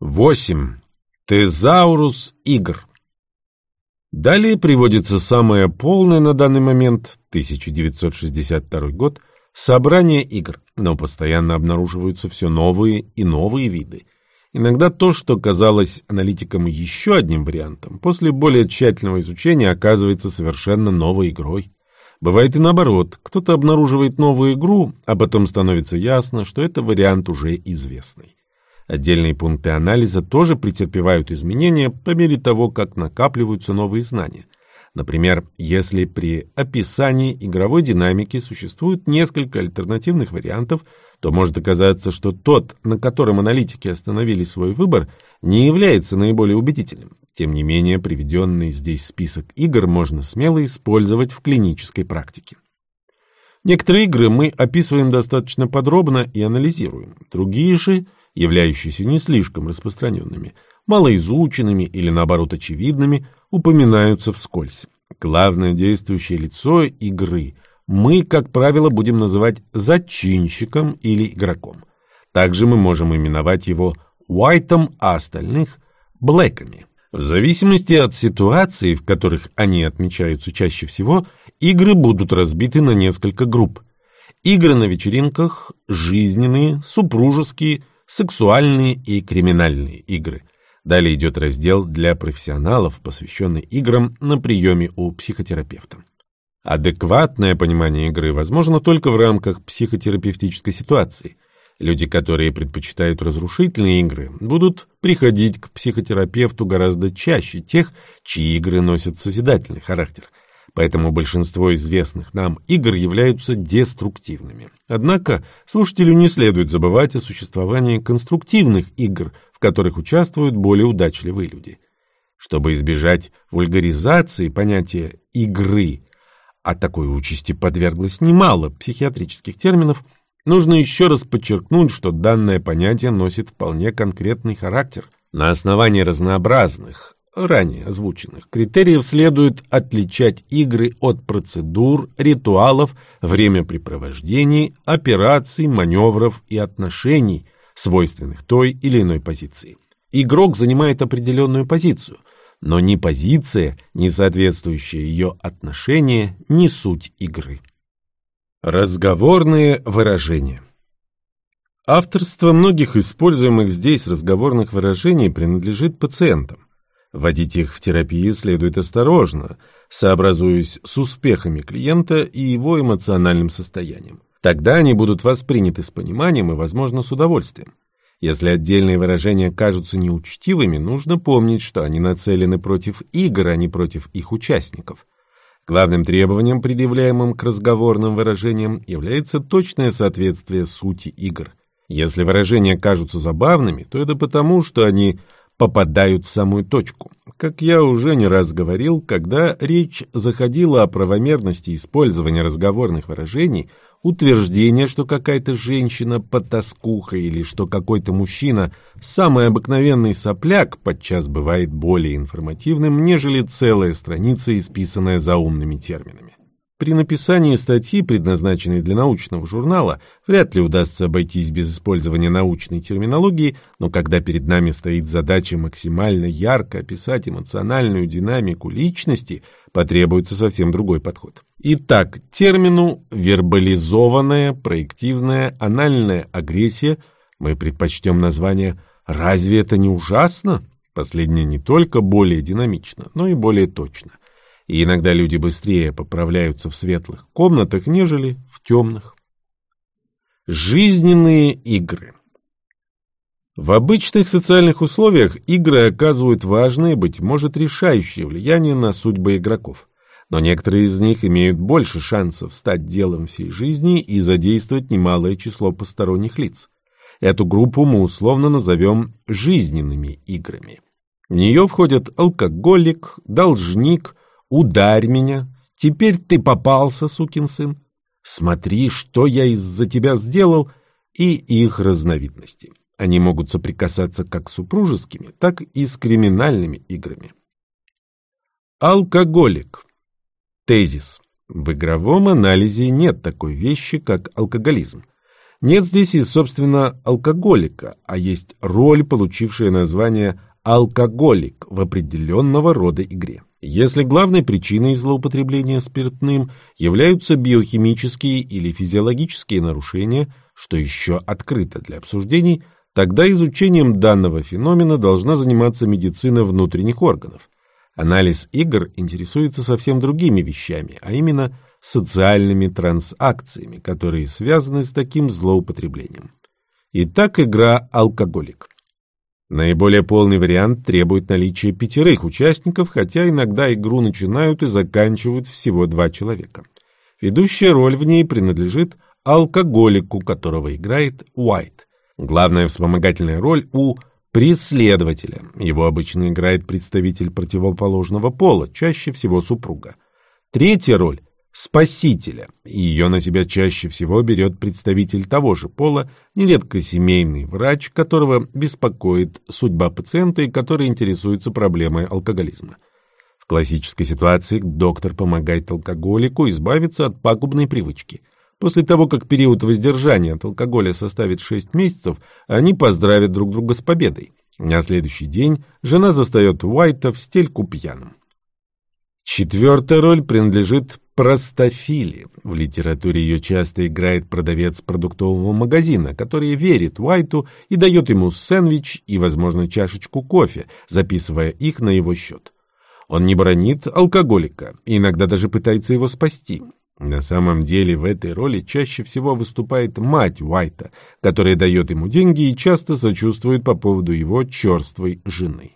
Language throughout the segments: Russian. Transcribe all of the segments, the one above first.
8. Тезаурус игр. Далее приводится самое полное на данный момент, 1962 год, собрание игр, но постоянно обнаруживаются все новые и новые виды. Иногда то, что казалось аналитикам еще одним вариантом, после более тщательного изучения оказывается совершенно новой игрой. Бывает и наоборот, кто-то обнаруживает новую игру, а потом становится ясно, что это вариант уже известный. Отдельные пункты анализа тоже претерпевают изменения по мере того, как накапливаются новые знания. Например, если при описании игровой динамики существует несколько альтернативных вариантов, то может оказаться, что тот, на котором аналитики остановили свой выбор, не является наиболее убедительным. Тем не менее, приведенный здесь список игр можно смело использовать в клинической практике. Некоторые игры мы описываем достаточно подробно и анализируем, другие же являющиеся не слишком распространенными, малоизученными или, наоборот, очевидными, упоминаются вскользь. Главное действующее лицо игры мы, как правило, будем называть зачинщиком или игроком. Также мы можем именовать его Уайтом, а остальных – Блэками. В зависимости от ситуации, в которых они отмечаются чаще всего, игры будут разбиты на несколько групп. Игры на вечеринках, жизненные, супружеские – сексуальные и криминальные игры. Далее идет раздел для профессионалов, посвященный играм на приеме у психотерапевта. Адекватное понимание игры возможно только в рамках психотерапевтической ситуации. Люди, которые предпочитают разрушительные игры, будут приходить к психотерапевту гораздо чаще тех, чьи игры носят созидательный характер – поэтому большинство известных нам игр являются деструктивными. Однако слушателю не следует забывать о существовании конструктивных игр, в которых участвуют более удачливые люди. Чтобы избежать вульгаризации понятия «игры», а такой участи подверглось немало психиатрических терминов, нужно еще раз подчеркнуть, что данное понятие носит вполне конкретный характер. На основании разнообразных, ранее озвученных критериев следует отличать игры от процедур, ритуалов, времяпрепровождений, операций, маневров и отношений, свойственных той или иной позиции. Игрок занимает определенную позицию, но ни позиция, ни соответствующее ее отношение, не суть игры. Разговорные выражения Авторство многих используемых здесь разговорных выражений принадлежит пациентам. Вводить их в терапию следует осторожно, сообразуясь с успехами клиента и его эмоциональным состоянием. Тогда они будут восприняты с пониманием и, возможно, с удовольствием. Если отдельные выражения кажутся неучтивыми, нужно помнить, что они нацелены против игр, а не против их участников. Главным требованием, предъявляемым к разговорным выражениям, является точное соответствие сути игр. Если выражения кажутся забавными, то это потому, что они попадают в самую точку. Как я уже не раз говорил, когда речь заходила о правомерности использования разговорных выражений, утверждение, что какая-то женщина потаскуха или что какой-то мужчина самый обыкновенный сопляк подчас бывает более информативным, нежели целая страница, исписанная заумными терминами. При написании статьи, предназначенной для научного журнала, вряд ли удастся обойтись без использования научной терминологии, но когда перед нами стоит задача максимально ярко описать эмоциональную динамику личности, потребуется совсем другой подход. Итак, термину «вербализованная, проективная, анальная агрессия» мы предпочтем название «разве это не ужасно?» Последнее не только более динамично, но и более точно – и иногда люди быстрее поправляются в светлых комнатах, нежели в темных. Жизненные игры В обычных социальных условиях игры оказывают важное, быть может, решающее влияние на судьбы игроков. Но некоторые из них имеют больше шансов стать делом всей жизни и задействовать немалое число посторонних лиц. Эту группу мы условно назовем жизненными играми. В нее входят алкоголик, должник, Ударь меня. Теперь ты попался, сукин сын. Смотри, что я из-за тебя сделал, и их разновидности. Они могут соприкасаться как с супружескими, так и с криминальными играми. Алкоголик. Тезис. В игровом анализе нет такой вещи, как алкоголизм. Нет здесь и, собственно, алкоголика, а есть роль, получившая название алкоголик в определенного рода игре. Если главной причиной злоупотребления спиртным являются биохимические или физиологические нарушения, что еще открыто для обсуждений, тогда изучением данного феномена должна заниматься медицина внутренних органов. Анализ игр интересуется совсем другими вещами, а именно социальными трансакциями, которые связаны с таким злоупотреблением. Итак, игра «Алкоголик». Наиболее полный вариант требует наличия пятерых участников, хотя иногда игру начинают и заканчивают всего два человека. Ведущая роль в ней принадлежит алкоголику, которого играет Уайт. Главная вспомогательная роль у преследователя. Его обычно играет представитель противоположного пола, чаще всего супруга. Третья роль спасителя. Ее на себя чаще всего берет представитель того же пола, нередко семейный врач, которого беспокоит судьба пациента и который интересуется проблемой алкоголизма. В классической ситуации доктор помогает алкоголику избавиться от пагубной привычки. После того, как период воздержания от алкоголя составит 6 месяцев, они поздравят друг друга с победой. На следующий день жена застает Уайта в стельку пьяным. Четвертая роль принадлежит простофиле. В литературе ее часто играет продавец продуктового магазина, который верит Уайту и дает ему сэндвич и, возможно, чашечку кофе, записывая их на его счет. Он не бронит алкоголика и иногда даже пытается его спасти. На самом деле в этой роли чаще всего выступает мать Уайта, которая дает ему деньги и часто сочувствует по поводу его черствой жены.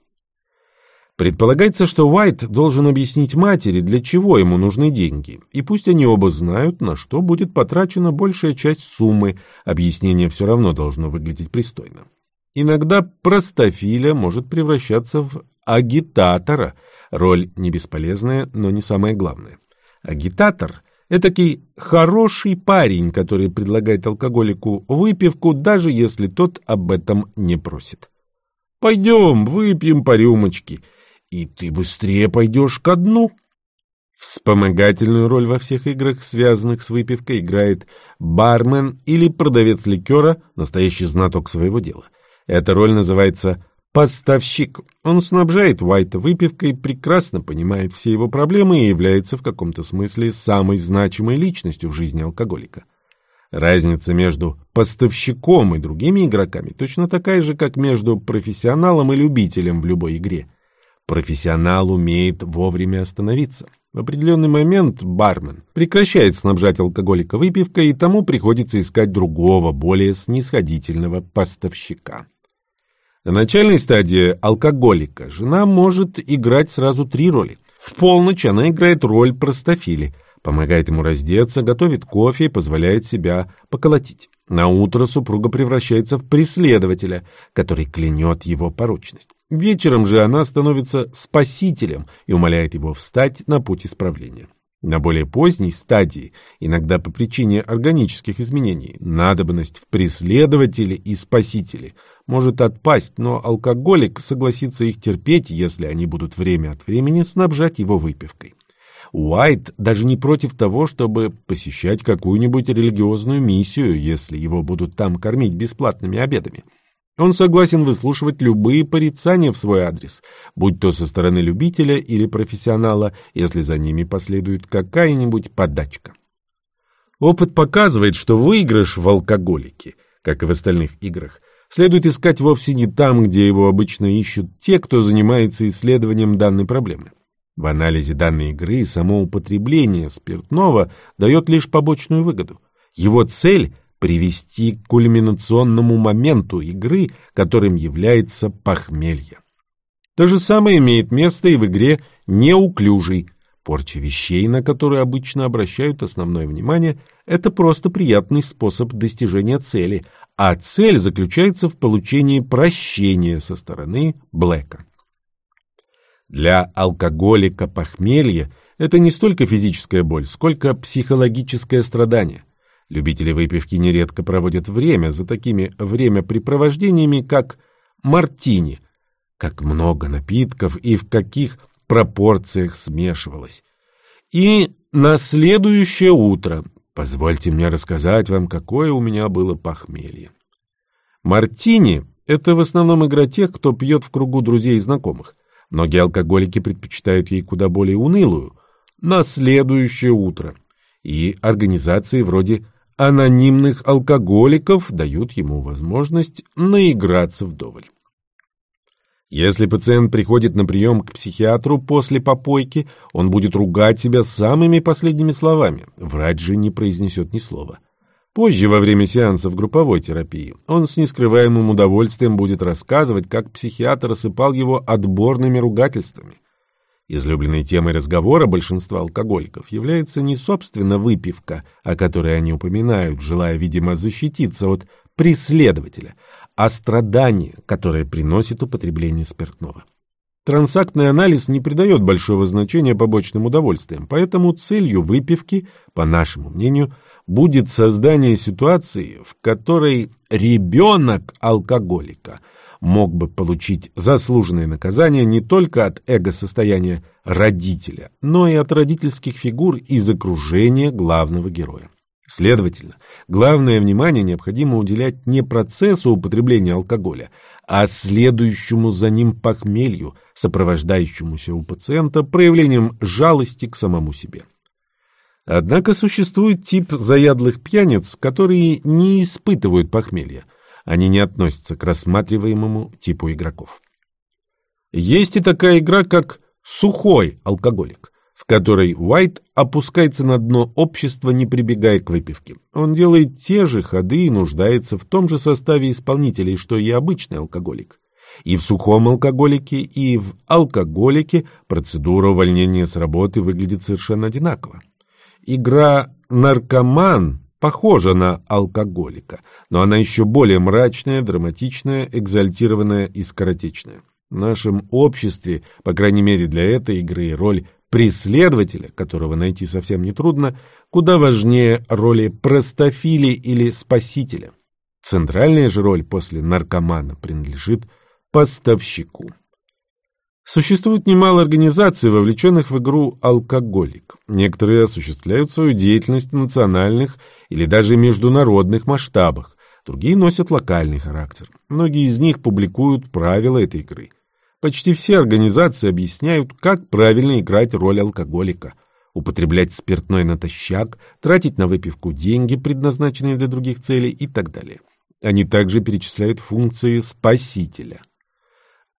Предполагается, что Уайт должен объяснить матери, для чего ему нужны деньги, и пусть они оба знают, на что будет потрачена большая часть суммы, объяснение все равно должно выглядеть пристойно. Иногда простофиля может превращаться в агитатора, роль не бесполезная, но не самое главное. Агитатор – этакий хороший парень, который предлагает алкоголику выпивку, даже если тот об этом не просит. «Пойдем, выпьем по рюмочке», и ты быстрее пойдешь ко дну. Вспомогательную роль во всех играх, связанных с выпивкой, играет бармен или продавец ликера, настоящий знаток своего дела. Эта роль называется поставщик. Он снабжает Уайта выпивкой, прекрасно понимает все его проблемы и является в каком-то смысле самой значимой личностью в жизни алкоголика. Разница между поставщиком и другими игроками точно такая же, как между профессионалом и любителем в любой игре – Профессионал умеет вовремя остановиться. В определенный момент бармен прекращает снабжать алкоголика выпивкой, и тому приходится искать другого, более снисходительного поставщика. На начальной стадии алкоголика жена может играть сразу три роли. В полночь она играет роль простофили, помогает ему раздеться, готовит кофе и позволяет себя поколотить. На утро супруга превращается в преследователя, который клянет его порочность. Вечером же она становится спасителем и умоляет его встать на путь исправления. На более поздней стадии, иногда по причине органических изменений, надобность в преследователе и спасителе может отпасть, но алкоголик согласится их терпеть, если они будут время от времени снабжать его выпивкой. Уайт даже не против того, чтобы посещать какую-нибудь религиозную миссию, если его будут там кормить бесплатными обедами. Он согласен выслушивать любые порицания в свой адрес, будь то со стороны любителя или профессионала, если за ними последует какая-нибудь подачка. Опыт показывает, что выигрыш в алкоголике, как и в остальных играх, следует искать вовсе не там, где его обычно ищут те, кто занимается исследованием данной проблемы. В анализе данной игры само употребление спиртного дает лишь побочную выгоду. Его цель привести к кульминационному моменту игры, которым является похмелье. То же самое имеет место и в игре «Неуклюжий». Порча вещей, на которые обычно обращают основное внимание, это просто приятный способ достижения цели, а цель заключается в получении прощения со стороны Блэка. Для алкоголика похмелье – это не столько физическая боль, сколько психологическое страдание. Любители выпивки нередко проводят время за такими времяпрепровождениями, как мартини. Как много напитков и в каких пропорциях смешивалось. И на следующее утро Позвольте мне рассказать вам, какое у меня было похмелье. Мартини — это в основном игра тех, кто пьет в кругу друзей и знакомых. Многие алкоголики предпочитают ей куда более унылую — на следующее утро. И организации вроде анонимных алкоголиков дают ему возможность наиграться вдоволь. Если пациент приходит на прием к психиатру после попойки, он будет ругать себя самыми последними словами. Врач же не произнесет ни слова. Позже, во время сеансов групповой терапии, он с нескрываемым удовольствием будет рассказывать, как психиатр осыпал его отборными ругательствами. Излюбленной темой разговора большинства алкоголиков является не собственно выпивка, о которой они упоминают, желая, видимо, защититься от преследователя, а страдание, которое приносит употребление спиртного. Трансактный анализ не придает большого значения побочным удовольствиям, поэтому целью выпивки, по нашему мнению, будет создание ситуации, в которой ребенок алкоголика мог бы получить заслуженное наказание не только от эго-состояния родителя, но и от родительских фигур из окружения главного героя. Следовательно, главное внимание необходимо уделять не процессу употребления алкоголя, а следующему за ним похмелью, сопровождающемуся у пациента проявлением жалости к самому себе. Однако существует тип заядлых пьяниц, которые не испытывают похмелья. Они не относятся к рассматриваемому типу игроков. Есть и такая игра, как «сухой алкоголик» в которой Уайт опускается на дно общества, не прибегая к выпивке. Он делает те же ходы и нуждается в том же составе исполнителей, что и обычный алкоголик. И в сухом алкоголике, и в алкоголике процедура увольнения с работы выглядит совершенно одинаково. Игра «Наркоман» похожа на алкоголика, но она еще более мрачная, драматичная, экзальтированная и скоротечная. В нашем обществе, по крайней мере для этой игры, роль преследователя, которого найти совсем нетрудно, куда важнее роли простофили или спасителя. Центральная же роль после наркомана принадлежит поставщику. Существует немало организаций, вовлеченных в игру «Алкоголик». Некоторые осуществляют свою деятельность в национальных или даже международных масштабах, другие носят локальный характер. Многие из них публикуют правила этой игры – Почти все организации объясняют, как правильно играть роль алкоголика. Употреблять спиртной натощак, тратить на выпивку деньги, предназначенные для других целей и так далее. Они также перечисляют функции спасителя.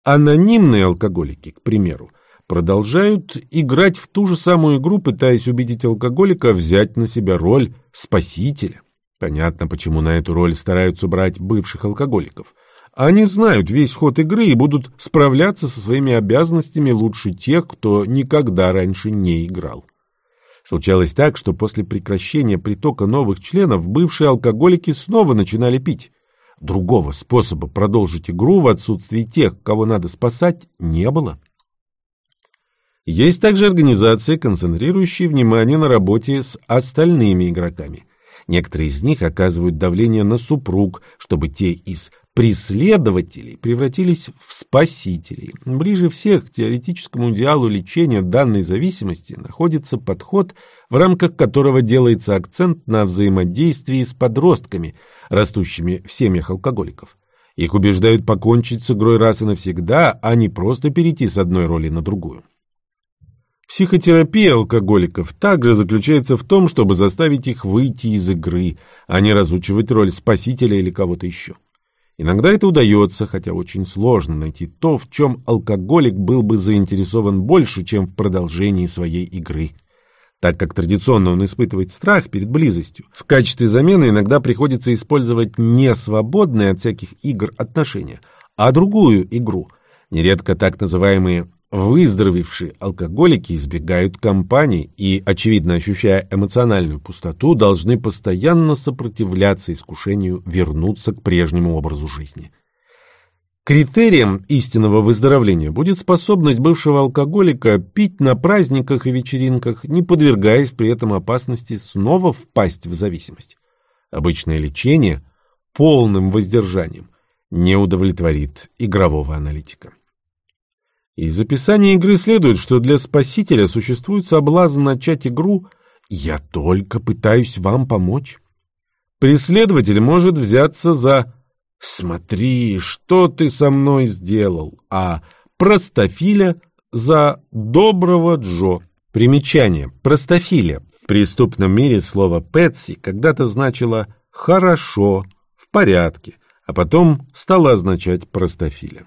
Анонимные алкоголики, к примеру, продолжают играть в ту же самую игру, пытаясь убедить алкоголика взять на себя роль спасителя. Понятно, почему на эту роль стараются брать бывших алкоголиков. Они знают весь ход игры и будут справляться со своими обязанностями лучше тех, кто никогда раньше не играл. Случалось так, что после прекращения притока новых членов бывшие алкоголики снова начинали пить. Другого способа продолжить игру в отсутствии тех, кого надо спасать, не было. Есть также организации, концентрирующие внимание на работе с остальными игроками. Некоторые из них оказывают давление на супруг, чтобы те из преследователей превратились в спасителей. Ближе всех к теоретическому идеалу лечения данной зависимости находится подход, в рамках которого делается акцент на взаимодействии с подростками, растущими в семьях алкоголиков. Их убеждают покончить с игрой раз и навсегда, а не просто перейти с одной роли на другую. Психотерапия алкоголиков также заключается в том, чтобы заставить их выйти из игры, а не разучивать роль спасителя или кого-то еще. Иногда это удается, хотя очень сложно найти то, в чем алкоголик был бы заинтересован больше, чем в продолжении своей игры. Так как традиционно он испытывает страх перед близостью, в качестве замены иногда приходится использовать не свободные от всяких игр отношения, а другую игру, нередко так называемые Выздоровевшие алкоголики избегают компаний и, очевидно ощущая эмоциональную пустоту, должны постоянно сопротивляться искушению вернуться к прежнему образу жизни. Критерием истинного выздоровления будет способность бывшего алкоголика пить на праздниках и вечеринках, не подвергаясь при этом опасности снова впасть в зависимость. Обычное лечение полным воздержанием не удовлетворит игрового аналитика. Из описания игры следует, что для спасителя существует соблазн начать игру «Я только пытаюсь вам помочь». Преследователь может взяться за «Смотри, что ты со мной сделал», а простофиля за «доброго Джо». Примечание. Простофиля. В преступном мире слово «пэтси» когда-то значило «хорошо», «в порядке», а потом стало означать «простофиля».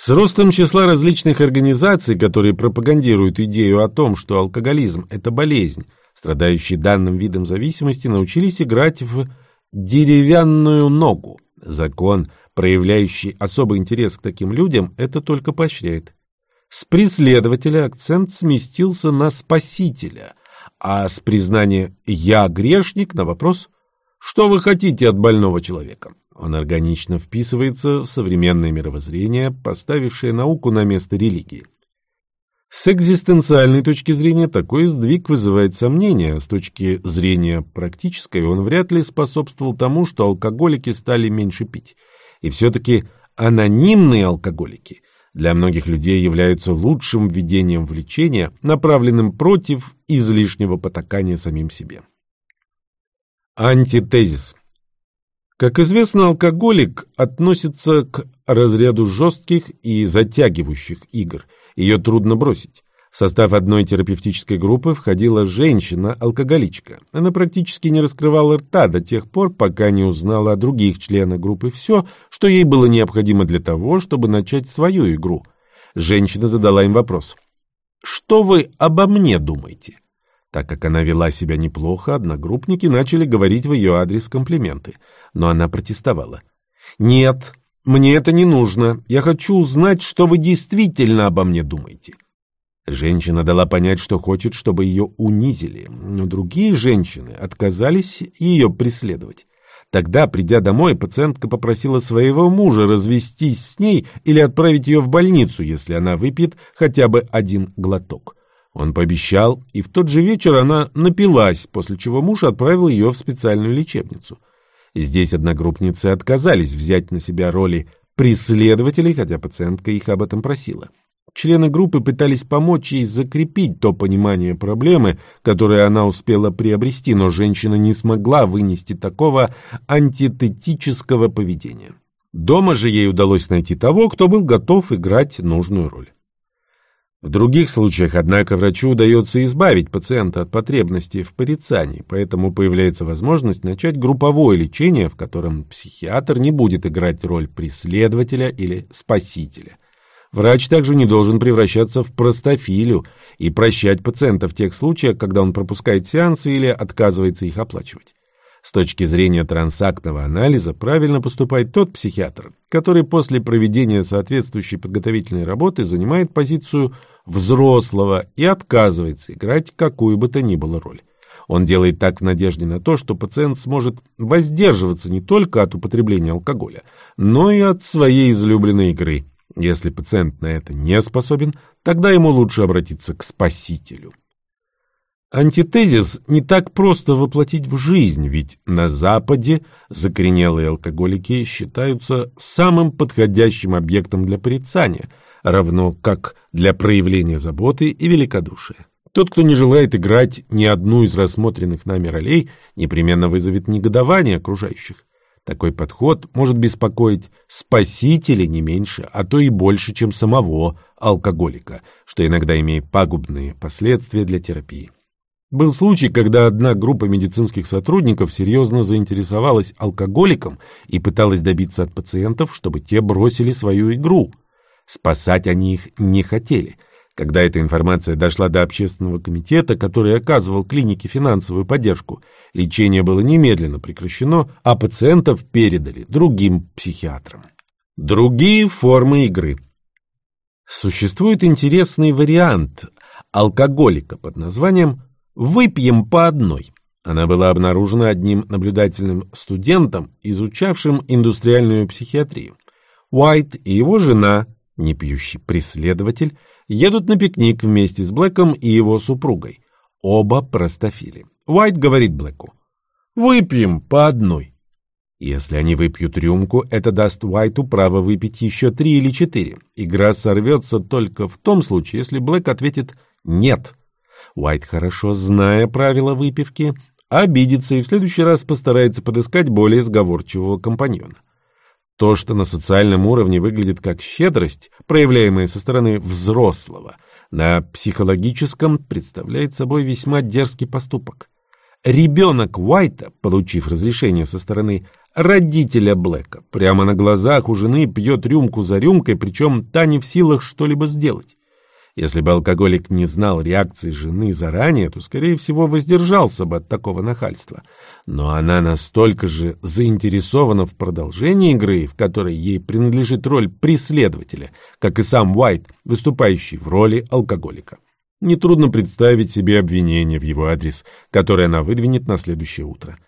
С ростом числа различных организаций, которые пропагандируют идею о том, что алкоголизм – это болезнь, страдающие данным видом зависимости научились играть в деревянную ногу. Закон, проявляющий особый интерес к таким людям, это только поощряет. С преследователя акцент сместился на спасителя, а с признания «я грешник» на вопрос «что вы хотите от больного человека?» Он органично вписывается в современное мировоззрение, поставившее науку на место религии. С экзистенциальной точки зрения такой сдвиг вызывает сомнения, с точки зрения практической он вряд ли способствовал тому, что алкоголики стали меньше пить. И все-таки анонимные алкоголики для многих людей являются лучшим введением в лечение, направленным против излишнего потакания самим себе. Антитезис как известно, алкоголик относится к разряду жестких и затягивающих игр. Ее трудно бросить. В состав одной терапевтической группы входила женщина-алкоголичка. Она практически не раскрывала рта до тех пор, пока не узнала о других членах группы все, что ей было необходимо для того, чтобы начать свою игру. Женщина задала им вопрос. «Что вы обо мне думаете?» Так как она вела себя неплохо, одногруппники начали говорить в ее адрес комплименты. Но она протестовала. «Нет, мне это не нужно. Я хочу узнать, что вы действительно обо мне думаете». Женщина дала понять, что хочет, чтобы ее унизили, но другие женщины отказались ее преследовать. Тогда, придя домой, пациентка попросила своего мужа развестись с ней или отправить ее в больницу, если она выпьет хотя бы один глоток. Он пообещал, и в тот же вечер она напилась, после чего муж отправил ее в специальную лечебницу. Здесь одногруппницы отказались взять на себя роли преследователей, хотя пациентка их об этом просила. Члены группы пытались помочь ей закрепить то понимание проблемы, которое она успела приобрести, но женщина не смогла вынести такого антитетического поведения. Дома же ей удалось найти того, кто был готов играть нужную роль. В других случаях, однако, врачу удается избавить пациента от потребности в порицании, поэтому появляется возможность начать групповое лечение, в котором психиатр не будет играть роль преследователя или спасителя. Врач также не должен превращаться в простофилю и прощать пациента в тех случаях, когда он пропускает сеансы или отказывается их оплачивать. С точки зрения трансактного анализа правильно поступает тот психиатр, который после проведения соответствующей подготовительной работы занимает позицию взрослого и отказывается играть какую бы то ни было роль. Он делает так в надежде на то, что пациент сможет воздерживаться не только от употребления алкоголя, но и от своей излюбленной игры. Если пациент на это не способен, тогда ему лучше обратиться к спасителю. Антитезис не так просто воплотить в жизнь, ведь на Западе закоренелые алкоголики считаются самым подходящим объектом для порицания, равно как для проявления заботы и великодушия. Тот, кто не желает играть ни одну из рассмотренных нами ролей, непременно вызовет негодование окружающих. Такой подход может беспокоить спасителя не меньше, а то и больше, чем самого алкоголика, что иногда имеет пагубные последствия для терапии. Был случай, когда одна группа медицинских сотрудников серьезно заинтересовалась алкоголиком и пыталась добиться от пациентов, чтобы те бросили свою игру. Спасать они их не хотели. Когда эта информация дошла до общественного комитета, который оказывал клинике финансовую поддержку, лечение было немедленно прекращено, а пациентов передали другим психиатрам. Другие формы игры. Существует интересный вариант алкоголика под названием Выпьем по одной. Она была обнаружена одним наблюдательным студентом, изучавшим индустриальную психиатрию. Уайт и его жена, непьющий преследователь, едут на пикник вместе с Блэком и его супругой. Оба простофили. Уайт говорит Блэку, «Выпьем по одной». Если они выпьют рюмку, это даст Уайту право выпить еще три или четыре. Игра сорвется только в том случае, если Блэк ответит «нет». Уайт, хорошо зная правила выпивки, обидится и в следующий раз постарается подыскать более сговорчивого компаньона. То, что на социальном уровне выглядит как щедрость, проявляемая со стороны взрослого, на психологическом представляет собой весьма дерзкий поступок. Ребенок Уайта, получив разрешение со стороны родителя Блэка, прямо на глазах у жены пьет рюмку за рюмкой, причем та не в силах что-либо сделать. Если бы алкоголик не знал реакции жены заранее, то, скорее всего, воздержался бы от такого нахальства. Но она настолько же заинтересована в продолжении игры, в которой ей принадлежит роль преследователя, как и сам Уайт, выступающий в роли алкоголика. Нетрудно представить себе обвинение в его адрес, которое она выдвинет на следующее утро.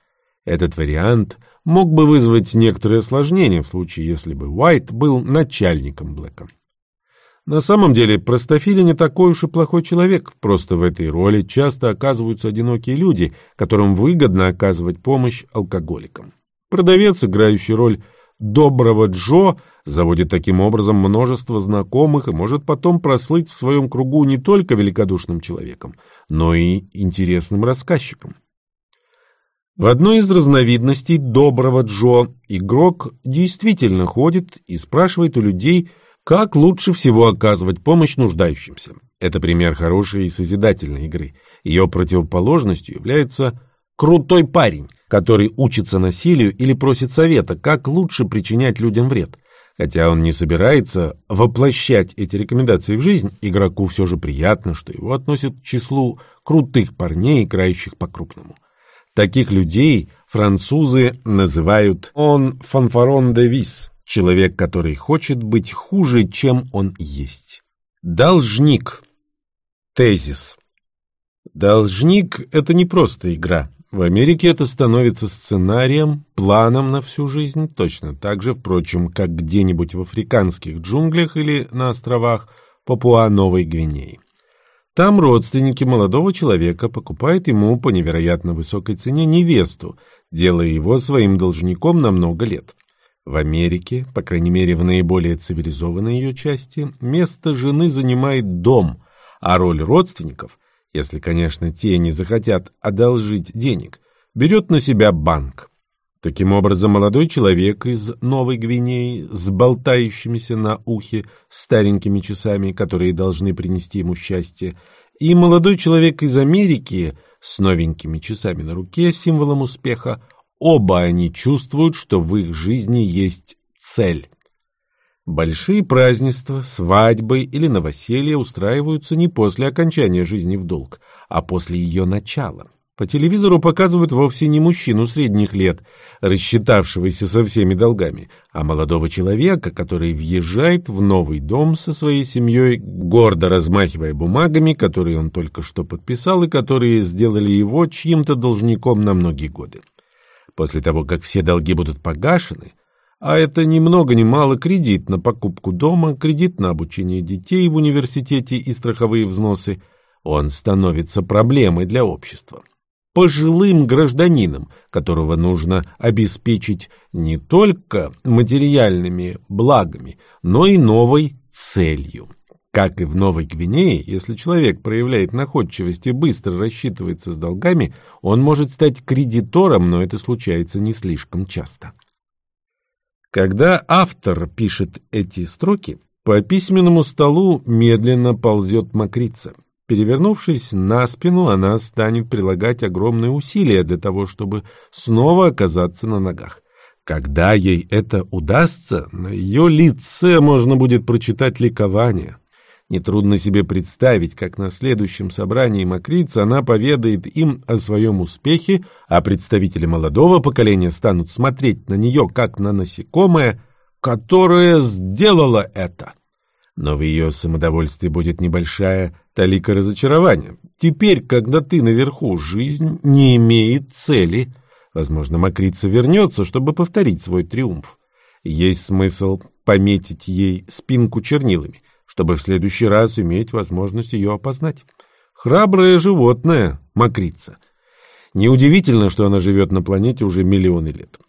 Этот вариант мог бы вызвать некоторые осложнения в случае, если бы Уайт был начальником Блэка. На самом деле, простофиля не такой уж и плохой человек, просто в этой роли часто оказываются одинокие люди, которым выгодно оказывать помощь алкоголикам. Продавец, играющий роль доброго Джо, заводит таким образом множество знакомых и может потом прослыть в своем кругу не только великодушным человеком, но и интересным рассказчиком. В одной из разновидностей доброго Джо игрок действительно ходит и спрашивает у людей, как лучше всего оказывать помощь нуждающимся? Это пример хорошей и созидательной игры. Ее противоположностью является крутой парень, который учится насилию или просит совета, как лучше причинять людям вред. Хотя он не собирается воплощать эти рекомендации в жизнь, игроку все же приятно, что его относят к числу крутых парней, играющих по-крупному. Таких людей французы называют «он фанфарон де вис», Человек, который хочет быть хуже, чем он есть. Должник. Тезис. Должник – это не просто игра. В Америке это становится сценарием, планом на всю жизнь, точно так же, впрочем, как где-нибудь в африканских джунглях или на островах Папуа-Новой Гвинеи. Там родственники молодого человека покупают ему по невероятно высокой цене невесту, делая его своим должником на много лет. В Америке, по крайней мере в наиболее цивилизованной ее части, место жены занимает дом, а роль родственников, если, конечно, те не захотят одолжить денег, берет на себя банк. Таким образом, молодой человек из Новой Гвинеи с болтающимися на ухе старенькими часами, которые должны принести ему счастье, и молодой человек из Америки с новенькими часами на руке, символом успеха, Оба они чувствуют, что в их жизни есть цель. Большие празднества, свадьбы или новоселья устраиваются не после окончания жизни в долг, а после ее начала. По телевизору показывают вовсе не мужчину средних лет, рассчитавшегося со всеми долгами, а молодого человека, который въезжает в новый дом со своей семьей, гордо размахивая бумагами, которые он только что подписал и которые сделали его чьим-то должником на многие годы. После того, как все долги будут погашены, а это ни много ни мало кредит на покупку дома, кредит на обучение детей в университете и страховые взносы, он становится проблемой для общества. Пожилым гражданином, которого нужно обеспечить не только материальными благами, но и новой целью. Как и в Новой Гвинее, если человек проявляет находчивость и быстро рассчитывается с долгами, он может стать кредитором, но это случается не слишком часто. Когда автор пишет эти строки, по письменному столу медленно ползет мокрица. Перевернувшись на спину, она станет прилагать огромные усилия для того, чтобы снова оказаться на ногах. Когда ей это удастся, на ее лице можно будет прочитать ликование. Нетрудно себе представить, как на следующем собрании Макрица она поведает им о своем успехе, а представители молодого поколения станут смотреть на нее как на насекомое, которое сделало это. Но в ее самодовольстве будет небольшая талика разочарования. Теперь, когда ты наверху, жизнь не имеет цели. Возможно, Макрица вернется, чтобы повторить свой триумф. Есть смысл пометить ей спинку чернилами — чтобы в следующий раз иметь возможность ее опознать. Храброе животное, мокрица. Неудивительно, что она живет на планете уже миллионы лет.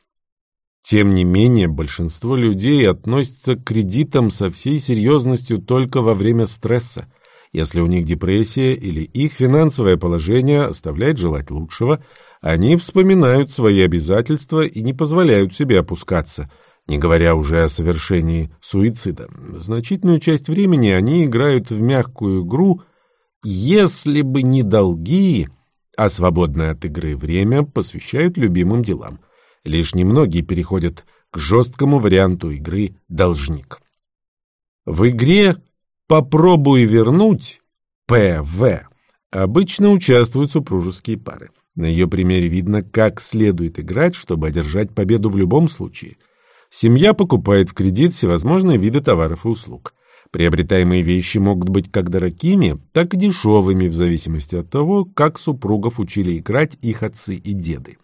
Тем не менее, большинство людей относятся к кредитам со всей серьезностью только во время стресса. Если у них депрессия или их финансовое положение оставляет желать лучшего, они вспоминают свои обязательства и не позволяют себе опускаться, не говоря уже о совершении суицида. Значительную часть времени они играют в мягкую игру «если бы не долги», а свободное от игры время посвящают любимым делам. Лишь немногие переходят к жесткому варианту игры «должник». В игре «Попробуй вернуть» ПВ обычно участвуют супружеские пары. На ее примере видно, как следует играть, чтобы одержать победу в любом случае. Семья покупает в кредит всевозможные виды товаров и услуг. Приобретаемые вещи могут быть как дорогими, так и дешевыми, в зависимости от того, как супругов учили играть их отцы и деды.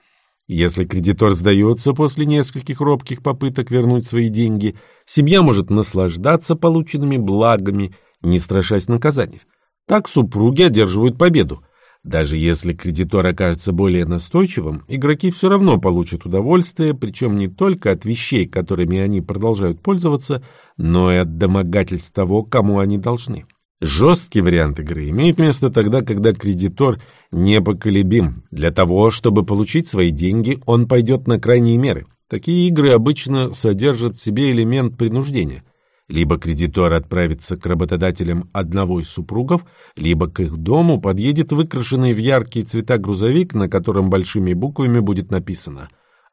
Если кредитор сдается после нескольких робких попыток вернуть свои деньги, семья может наслаждаться полученными благами, не страшась наказания. Так супруги одерживают победу. Даже если кредитор окажется более настойчивым, игроки все равно получат удовольствие, причем не только от вещей, которыми они продолжают пользоваться, но и от домогательств того, кому они должны. Жесткий вариант игры имеет место тогда, когда кредитор непоколебим. Для того, чтобы получить свои деньги, он пойдет на крайние меры. Такие игры обычно содержат в себе элемент принуждения. Либо кредитор отправится к работодателям одного из супругов, либо к их дому подъедет выкрашенный в яркие цвета грузовик, на котором большими буквами будет написано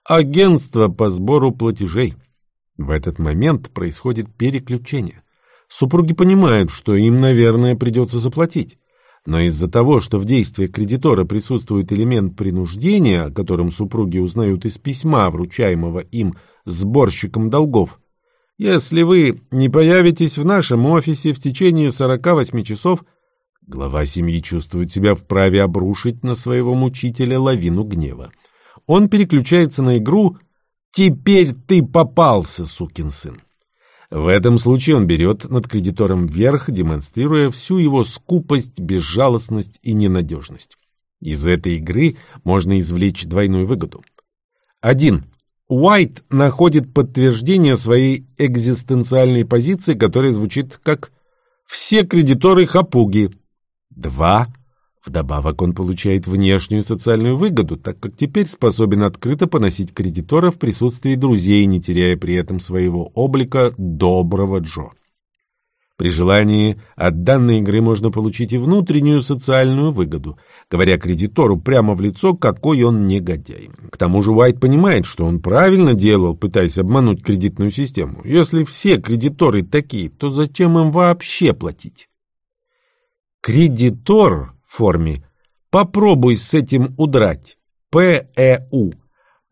«Агентство по сбору платежей». В этот момент происходит переключение. Супруги понимают, что им, наверное, придется заплатить. Но из-за того, что в действиях кредитора присутствует элемент принуждения, о котором супруги узнают из письма, вручаемого им сборщиком долгов, если вы не появитесь в нашем офисе в течение 48 часов, глава семьи чувствует себя вправе обрушить на своего мучителя лавину гнева. Он переключается на игру «Теперь ты попался, сукин сын». В этом случае он берет над кредитором верх, демонстрируя всю его скупость, безжалостность и ненадежность. Из этой игры можно извлечь двойную выгоду. 1. Уайт находит подтверждение своей экзистенциальной позиции, которая звучит как «все кредиторы хапуги». 2. Вдобавок он получает внешнюю социальную выгоду, так как теперь способен открыто поносить кредитора в присутствии друзей, не теряя при этом своего облика доброго Джо. При желании от данной игры можно получить и внутреннюю социальную выгоду, говоря кредитору прямо в лицо, какой он негодяй. К тому же Уайт понимает, что он правильно делал, пытаясь обмануть кредитную систему. Если все кредиторы такие, то зачем им вообще платить? Кредитор форме «Попробуй с этим удрать» ПЭУ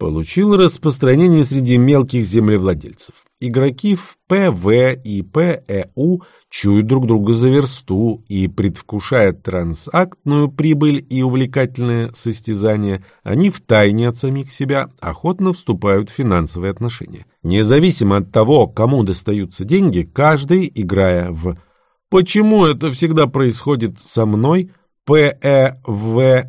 получил распространение среди мелких землевладельцев. Игроки в ПВ и ПЭУ чуют друг друга за версту и, предвкушая трансактную прибыль и увлекательное состязание, они втайне от самих себя охотно вступают в финансовые отношения. Независимо от того, кому достаются деньги, каждый, играя в «Почему это всегда происходит со мной?», ПЭВПМ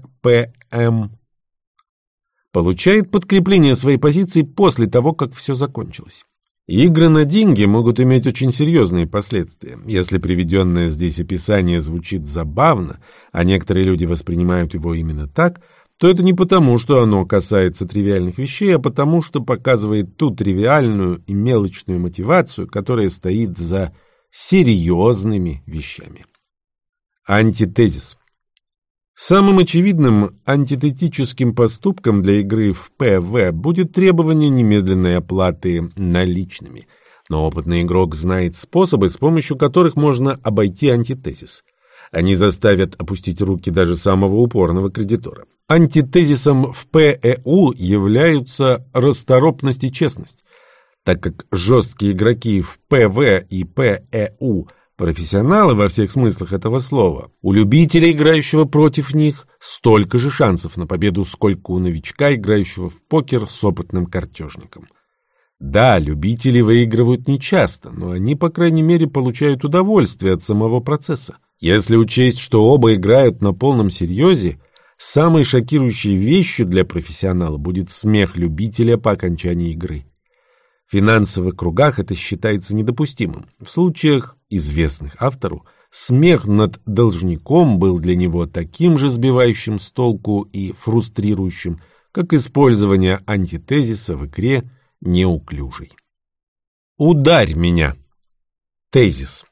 получает подкрепление своей позиции после того, как все закончилось. Игры на деньги могут иметь очень серьезные последствия. Если приведенное здесь описание звучит забавно, а некоторые люди воспринимают его именно так, то это не потому, что оно касается тривиальных вещей, а потому, что показывает ту тривиальную и мелочную мотивацию, которая стоит за серьезными вещами. Антитезис. Самым очевидным антитетическим поступком для игры в ПВ будет требование немедленной оплаты наличными. Но опытный игрок знает способы, с помощью которых можно обойти антитезис. Они заставят опустить руки даже самого упорного кредитора. Антитезисом в ПЭУ являются расторопность и честность. Так как жесткие игроки в ПВ и ПЭУ – Профессионалы во всех смыслах этого слова. У любителя, играющего против них, столько же шансов на победу, сколько у новичка, играющего в покер с опытным картежником. Да, любители выигрывают нечасто, но они, по крайней мере, получают удовольствие от самого процесса. Если учесть, что оба играют на полном серьезе, самой шокирующей вещью для профессионала будет смех любителя по окончании игры. В финансовых кругах это считается недопустимым. В случаях, известных автору, Смех над должником был для него таким же сбивающим с толку и фрустрирующим, как использование антитезиса в игре неуклюжей. «Ударь меня!» Тезис.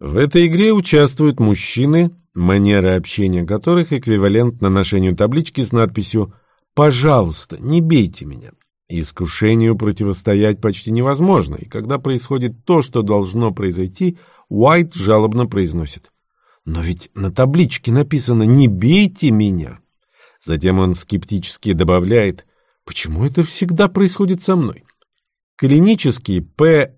В этой игре участвуют мужчины, манера общения которых эквивалентна ношению таблички с надписью «Пожалуйста, не бейте меня». Искушению противостоять почти невозможно, и когда происходит то, что должно произойти, Уайт жалобно произносит. «Но ведь на табличке написано «Не бейте меня». Затем он скептически добавляет «Почему это всегда происходит со мной?» Клинический ПЭВПМ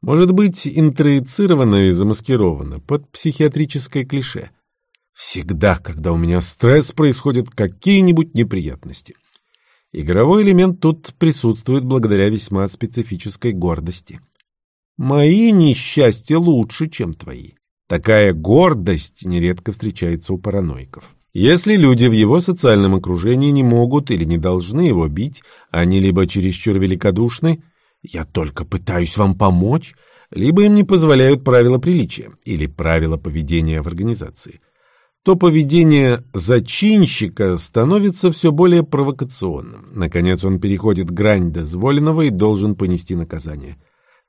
может быть интроицировано и замаскировано под психиатрическое клише. Всегда, когда у меня стресс, происходят какие-нибудь неприятности. Игровой элемент тут присутствует благодаря весьма специфической гордости. Мои несчастья лучше, чем твои. Такая гордость нередко встречается у параноиков. Если люди в его социальном окружении не могут или не должны его бить, они либо чересчур великодушны, я только пытаюсь вам помочь, либо им не позволяют правила приличия или правила поведения в организации – то поведение зачинщика становится все более провокационным. Наконец он переходит грань дозволенного и должен понести наказание.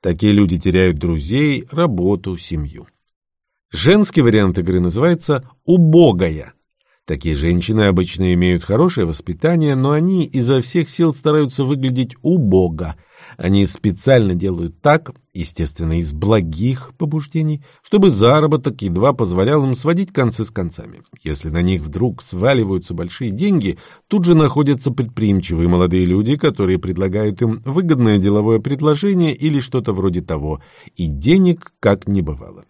Такие люди теряют друзей, работу, семью. Женский вариант игры называется «убогая». Такие женщины обычно имеют хорошее воспитание, но они изо всех сил стараются выглядеть убого – они специально делают так, естественно, из благих побуждений, чтобы заработок едва позволял им сводить концы с концами. Если на них вдруг сваливаются большие деньги, тут же находятся предприимчивые молодые люди, которые предлагают им выгодное деловое предложение или что-то вроде того, и денег как не бывало.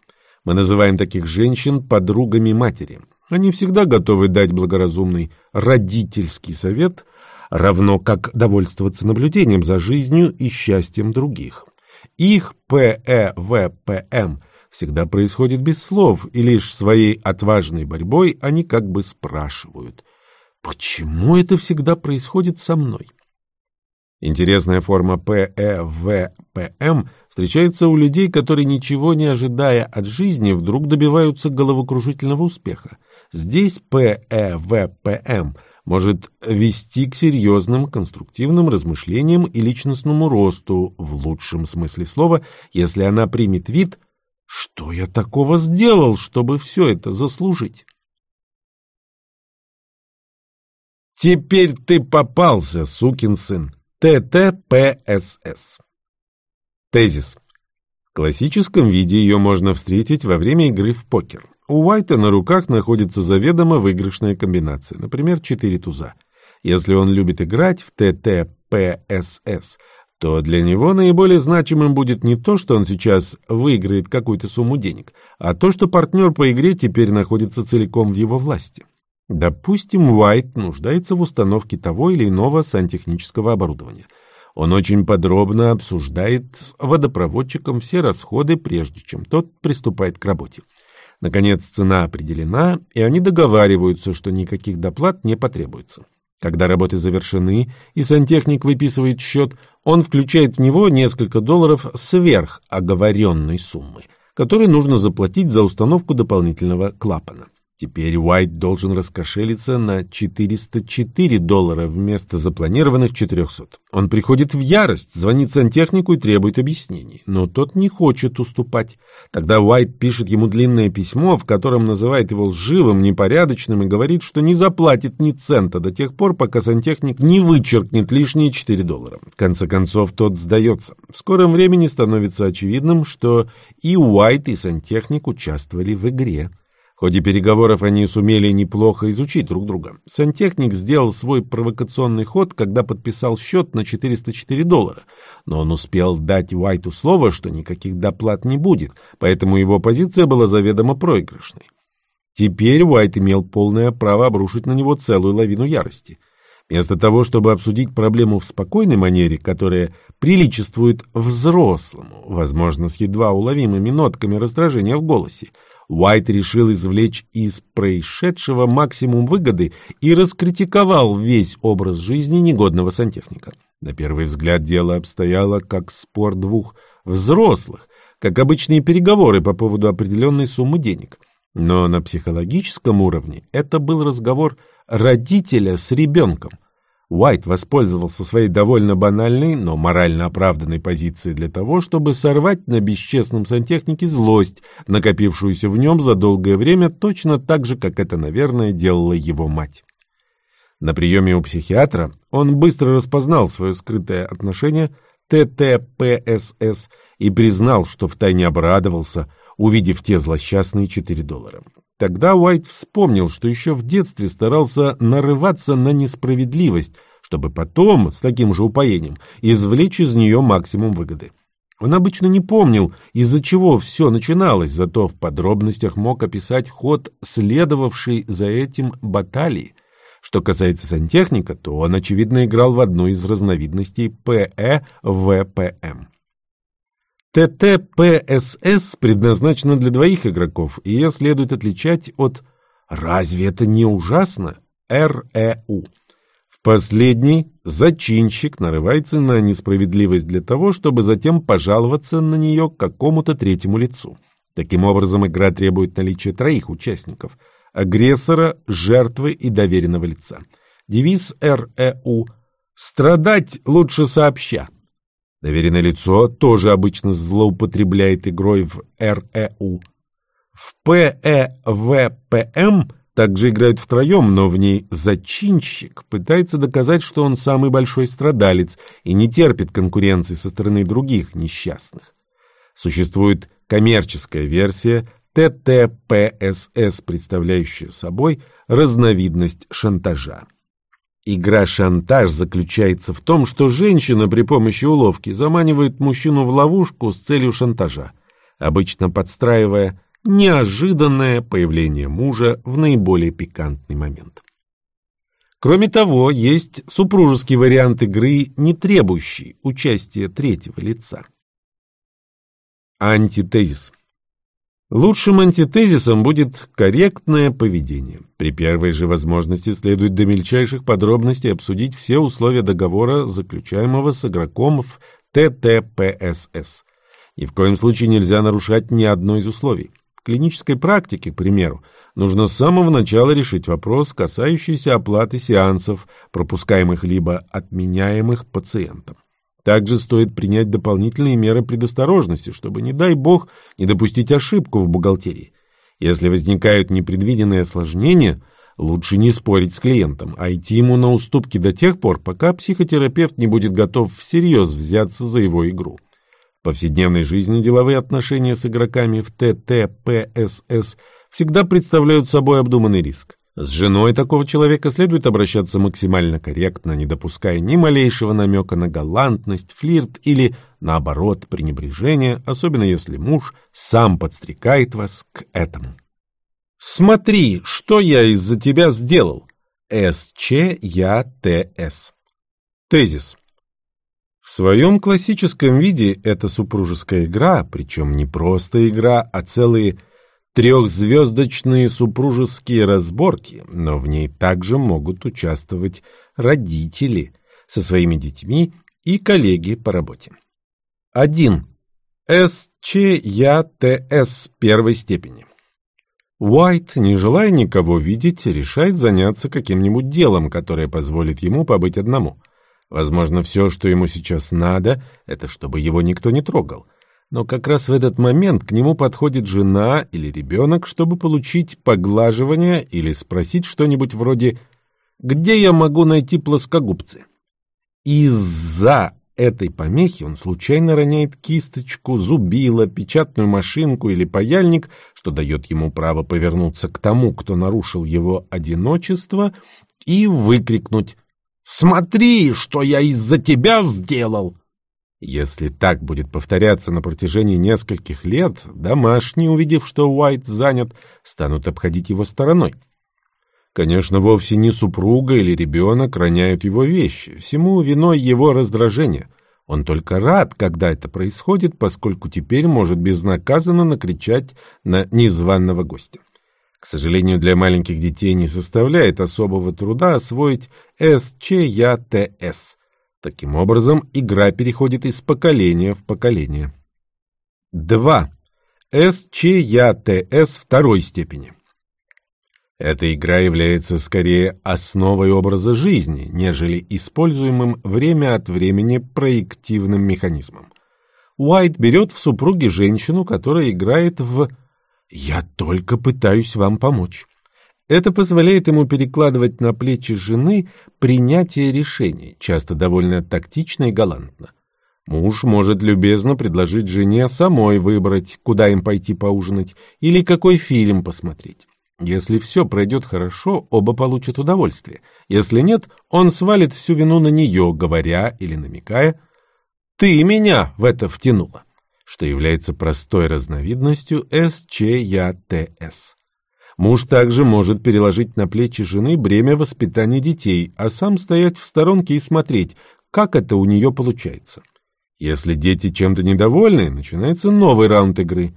Мы называем таких женщин подругами матери. Они всегда готовы дать благоразумный родительский совет – равно как довольствоваться наблюдением за жизнью и счастьем других. Их ПЭВПМ всегда происходит без слов, и лишь своей отважной борьбой они как бы спрашивают, почему это всегда происходит со мной? Интересная форма ПЭВПМ встречается у людей, которые, ничего не ожидая от жизни, вдруг добиваются головокружительного успеха. Здесь ПЭВПМ – может вести к серьезным конструктивным размышлениям и личностному росту, в лучшем смысле слова, если она примет вид «Что я такого сделал, чтобы все это заслужить?» Теперь ты попался, сукин сын. ТТПСС. Тезис. В классическом виде ее можно встретить во время игры в покер. У Уайта на руках находится заведомо выигрышная комбинация, например, 4 туза. Если он любит играть в ТТПСС, то для него наиболее значимым будет не то, что он сейчас выиграет какую-то сумму денег, а то, что партнер по игре теперь находится целиком в его власти. Допустим, Уайт нуждается в установке того или иного сантехнического оборудования. Он очень подробно обсуждает с водопроводчиком все расходы, прежде чем тот приступает к работе. Наконец, цена определена, и они договариваются, что никаких доплат не потребуется. Когда работы завершены и сантехник выписывает счет, он включает в него несколько долларов сверх оговоренной суммы, которые нужно заплатить за установку дополнительного клапана. Теперь Уайт должен раскошелиться на 404 доллара вместо запланированных 400. Он приходит в ярость, звонит сантехнику и требует объяснений, но тот не хочет уступать. Тогда Уайт пишет ему длинное письмо, в котором называет его лживым, непорядочным и говорит, что не заплатит ни цента до тех пор, пока сантехник не вычеркнет лишние 4 доллара. В конце концов, тот сдается. В скором времени становится очевидным, что и Уайт, и сантехник участвовали в игре. Ходе переговоров они сумели неплохо изучить друг друга. Сантехник сделал свой провокационный ход, когда подписал счет на 404 доллара, но он успел дать Уайту слово, что никаких доплат не будет, поэтому его позиция была заведомо проигрышной. Теперь Уайт имел полное право обрушить на него целую лавину ярости. Вместо того, чтобы обсудить проблему в спокойной манере, которая приличествует взрослому, возможно, с едва уловимыми нотками раздражения в голосе, Уайт решил извлечь из происшедшего максимум выгоды и раскритиковал весь образ жизни негодного сантехника. На первый взгляд дело обстояло как спор двух взрослых, как обычные переговоры по поводу определенной суммы денег. Но на психологическом уровне это был разговор родителя с ребенком. Уайт воспользовался своей довольно банальной, но морально оправданной позицией для того, чтобы сорвать на бесчестном сантехнике злость, накопившуюся в нем за долгое время, точно так же, как это, наверное, делала его мать. На приеме у психиатра он быстро распознал свое скрытое отношение ТТПСС и признал, что втайне обрадовался, увидев те злосчастные 4 доллара. Тогда Уайт вспомнил, что еще в детстве старался нарываться на несправедливость, чтобы потом, с таким же упоением, извлечь из нее максимум выгоды. Он обычно не помнил, из-за чего все начиналось, зато в подробностях мог описать ход следовавшей за этим баталии. Что касается сантехника, то он, очевидно, играл в одну из разновидностей ПЭ-ВПМ. ТТПСС предназначена для двоих игроков, и ее следует отличать от «Разве это не ужасно?» РЭУ. В последней зачинщик нарывается на несправедливость для того, чтобы затем пожаловаться на нее какому-то третьему лицу. Таким образом, игра требует наличия троих участников – агрессора, жертвы и доверенного лица. Девиз РЭУ – «Страдать лучше сообща». Доверенное лицо тоже обычно злоупотребляет игрой в РЭУ. В ПЭВПМ также играют втроем, но в ней зачинщик пытается доказать, что он самый большой страдалец и не терпит конкуренции со стороны других несчастных. Существует коммерческая версия ТТПСС, представляющая собой разновидность шантажа. Игра «Шантаж» заключается в том, что женщина при помощи уловки заманивает мужчину в ловушку с целью шантажа, обычно подстраивая неожиданное появление мужа в наиболее пикантный момент. Кроме того, есть супружеский вариант игры, не требующий участия третьего лица. Антитезис. Лучшим антитезисом будет корректное поведение. При первой же возможности следует до мельчайших подробностей обсудить все условия договора, заключаемого с игроком в ТТПСС. Ни в коем случае нельзя нарушать ни одно из условий. В клинической практике, к примеру, нужно с самого начала решить вопрос, касающийся оплаты сеансов, пропускаемых либо отменяемых пациентам. Также стоит принять дополнительные меры предосторожности, чтобы, не дай бог, не допустить ошибку в бухгалтерии. Если возникают непредвиденные осложнения, лучше не спорить с клиентом, а идти ему на уступки до тех пор, пока психотерапевт не будет готов всерьез взяться за его игру. В повседневной жизни деловые отношения с игроками в ТТПСС всегда представляют собой обдуманный риск. С женой такого человека следует обращаться максимально корректно, не допуская ни малейшего намека на галантность, флирт или, наоборот, пренебрежение, особенно если муж сам подстрекает вас к этому. «Смотри, что я из-за тебя сделал!» СЧЯТС. Тезис. В своем классическом виде это супружеская игра, причем не просто игра, а целые трехзвездочные супружеские разборки, но в ней также могут участвовать родители со своими детьми и коллеги по работе. 1. СЧЯТС первой степени. Уайт, не желая никого видеть, решает заняться каким-нибудь делом, которое позволит ему побыть одному. Возможно, все, что ему сейчас надо, это чтобы его никто не трогал – но как раз в этот момент к нему подходит жена или ребенок, чтобы получить поглаживание или спросить что-нибудь вроде «Где я могу найти плоскогубцы?». Из-за этой помехи он случайно роняет кисточку, зубило, печатную машинку или паяльник, что дает ему право повернуться к тому, кто нарушил его одиночество, и выкрикнуть «Смотри, что я из-за тебя сделал!» Если так будет повторяться на протяжении нескольких лет, домашние, увидев, что Уайт занят, станут обходить его стороной. Конечно, вовсе не супруга или ребенок роняют его вещи. Всему виной его раздражение. Он только рад, когда это происходит, поскольку теперь может безнаказанно накричать на незваного гостя. К сожалению, для маленьких детей не составляет особого труда освоить СЧЯТС Таким образом, игра переходит из поколения в поколение. 2. СЧЯТС второй степени. Эта игра является скорее основой образа жизни, нежели используемым время от времени проективным механизмом. Уайт берет в супруге женщину, которая играет в «Я только пытаюсь вам помочь». Это позволяет ему перекладывать на плечи жены принятие решений, часто довольно тактично и галантно. Муж может любезно предложить жене самой выбрать, куда им пойти поужинать или какой фильм посмотреть. Если все пройдет хорошо, оба получат удовольствие. Если нет, он свалит всю вину на нее, говоря или намекая «ты меня в это втянула», что является простой разновидностью СЧЯТС. Муж также может переложить на плечи жены бремя воспитания детей, а сам стоять в сторонке и смотреть, как это у нее получается. Если дети чем-то недовольны, начинается новый раунд игры.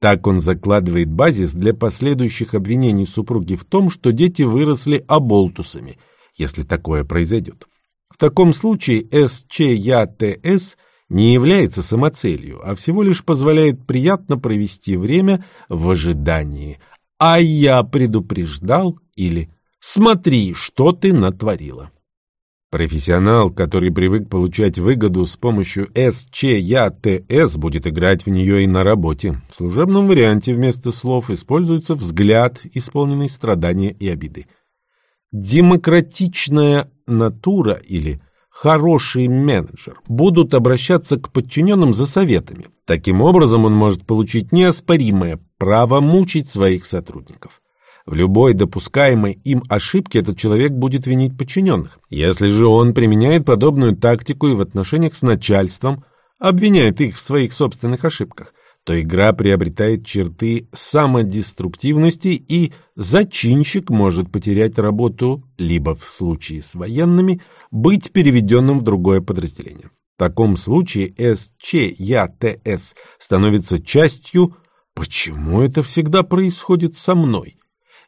Так он закладывает базис для последующих обвинений супруги в том, что дети выросли оболтусами, если такое произойдет. В таком случае СЧЯТС не является самоцелью, а всего лишь позволяет приятно провести время в ожидании. А я предупреждал или «Смотри, что ты натворила». Профессионал, который привык получать выгоду с помощью СЧЯТС, будет играть в нее и на работе. В служебном варианте вместо слов используется взгляд, исполненный страдания и обиды. Демократичная натура или хороший менеджер будут обращаться к подчиненным за советами. Таким образом он может получить неоспоримое право мучить своих сотрудников. В любой допускаемой им ошибке этот человек будет винить подчиненных. Если же он применяет подобную тактику и в отношениях с начальством, обвиняет их в своих собственных ошибках, то игра приобретает черты самодеструктивности и зачинщик может потерять работу, либо в случае с военными быть переведенным в другое подразделение. В таком случае СЧЯТС становится частью «почему это всегда происходит со мной?»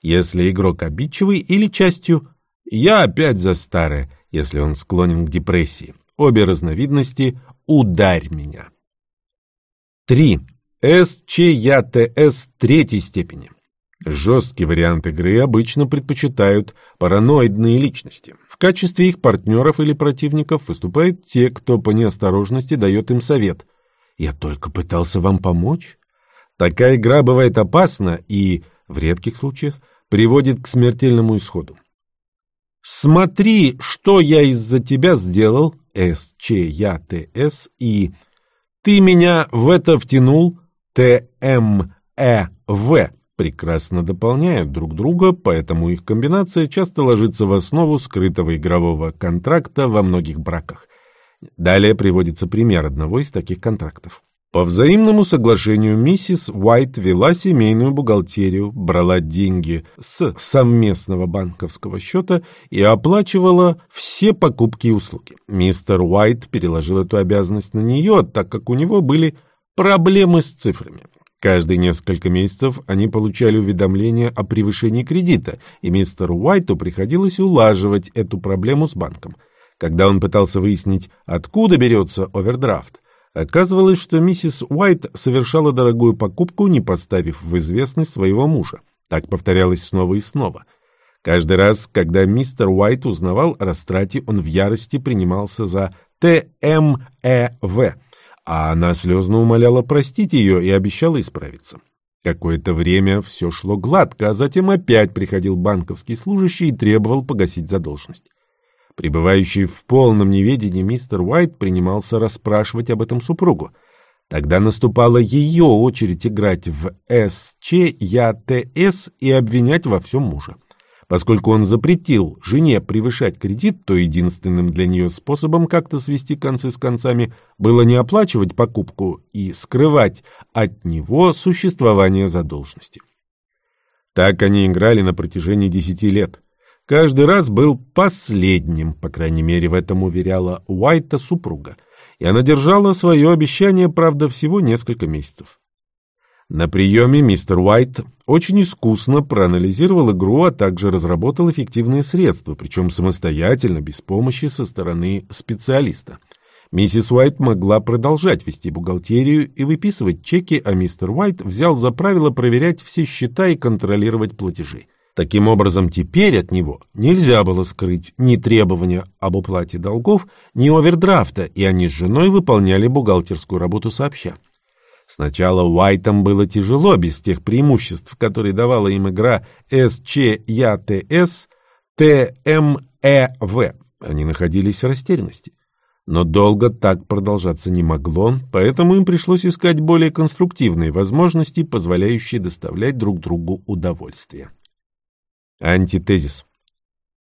если игрок обидчивый, или частью «я опять за старое», если он склонен к депрессии. Обе разновидности «ударь меня». 3. СЧЯТС третьей степени. Жесткий вариант игры обычно предпочитают параноидные личности. В качестве их партнеров или противников выступают те, кто по неосторожности дает им совет. «Я только пытался вам помочь». Такая игра бывает опасна и, в редких случаях, приводит к смертельному исходу. «Смотри, что я из-за тебя сделал» С, Ч, Я, Т, С и «Ты меня в это втянул» Т, М, Э, В прекрасно дополняют друг друга, поэтому их комбинация часто ложится в основу скрытого игрового контракта во многих браках. Далее приводится пример одного из таких контрактов. По взаимному соглашению миссис Уайт вела семейную бухгалтерию, брала деньги с совместного банковского счета и оплачивала все покупки и услуги. Мистер Уайт переложил эту обязанность на нее, так как у него были проблемы с цифрами. Каждые несколько месяцев они получали уведомления о превышении кредита, и мистеру Уайту приходилось улаживать эту проблему с банком. Когда он пытался выяснить, откуда берется овердрафт, Оказывалось, что миссис Уайт совершала дорогую покупку, не поставив в известность своего мужа. Так повторялось снова и снова. Каждый раз, когда мистер Уайт узнавал о растрате, он в ярости принимался за ТМЭВ, а она слезно умоляла простить ее и обещала исправиться. Какое-то время все шло гладко, а затем опять приходил банковский служащий и требовал погасить задолженность. Пребывающий в полном неведении мистер Уайт принимался расспрашивать об этом супругу. Тогда наступала ее очередь играть в СЧЯТС и обвинять во всем мужа. Поскольку он запретил жене превышать кредит, то единственным для нее способом как-то свести концы с концами было не оплачивать покупку и скрывать от него существование задолженности. Так они играли на протяжении десяти лет каждый раз был последним, по крайней мере, в этом уверяла Уайта супруга, и она держала свое обещание, правда, всего несколько месяцев. На приеме мистер Уайт очень искусно проанализировал игру, а также разработал эффективные средства, причем самостоятельно, без помощи со стороны специалиста. Миссис Уайт могла продолжать вести бухгалтерию и выписывать чеки, а мистер Уайт взял за правило проверять все счета и контролировать платежи. Таким образом, теперь от него нельзя было скрыть ни требования об уплате долгов, ни овердрафта, и они с женой выполняли бухгалтерскую работу сообща. Сначала Уайтам было тяжело без тех преимуществ, которые давала им игра СЧЯТС, ТМЭВ. Они находились в растерянности. Но долго так продолжаться не могло, поэтому им пришлось искать более конструктивные возможности, позволяющие доставлять друг другу удовольствие. Антитезис.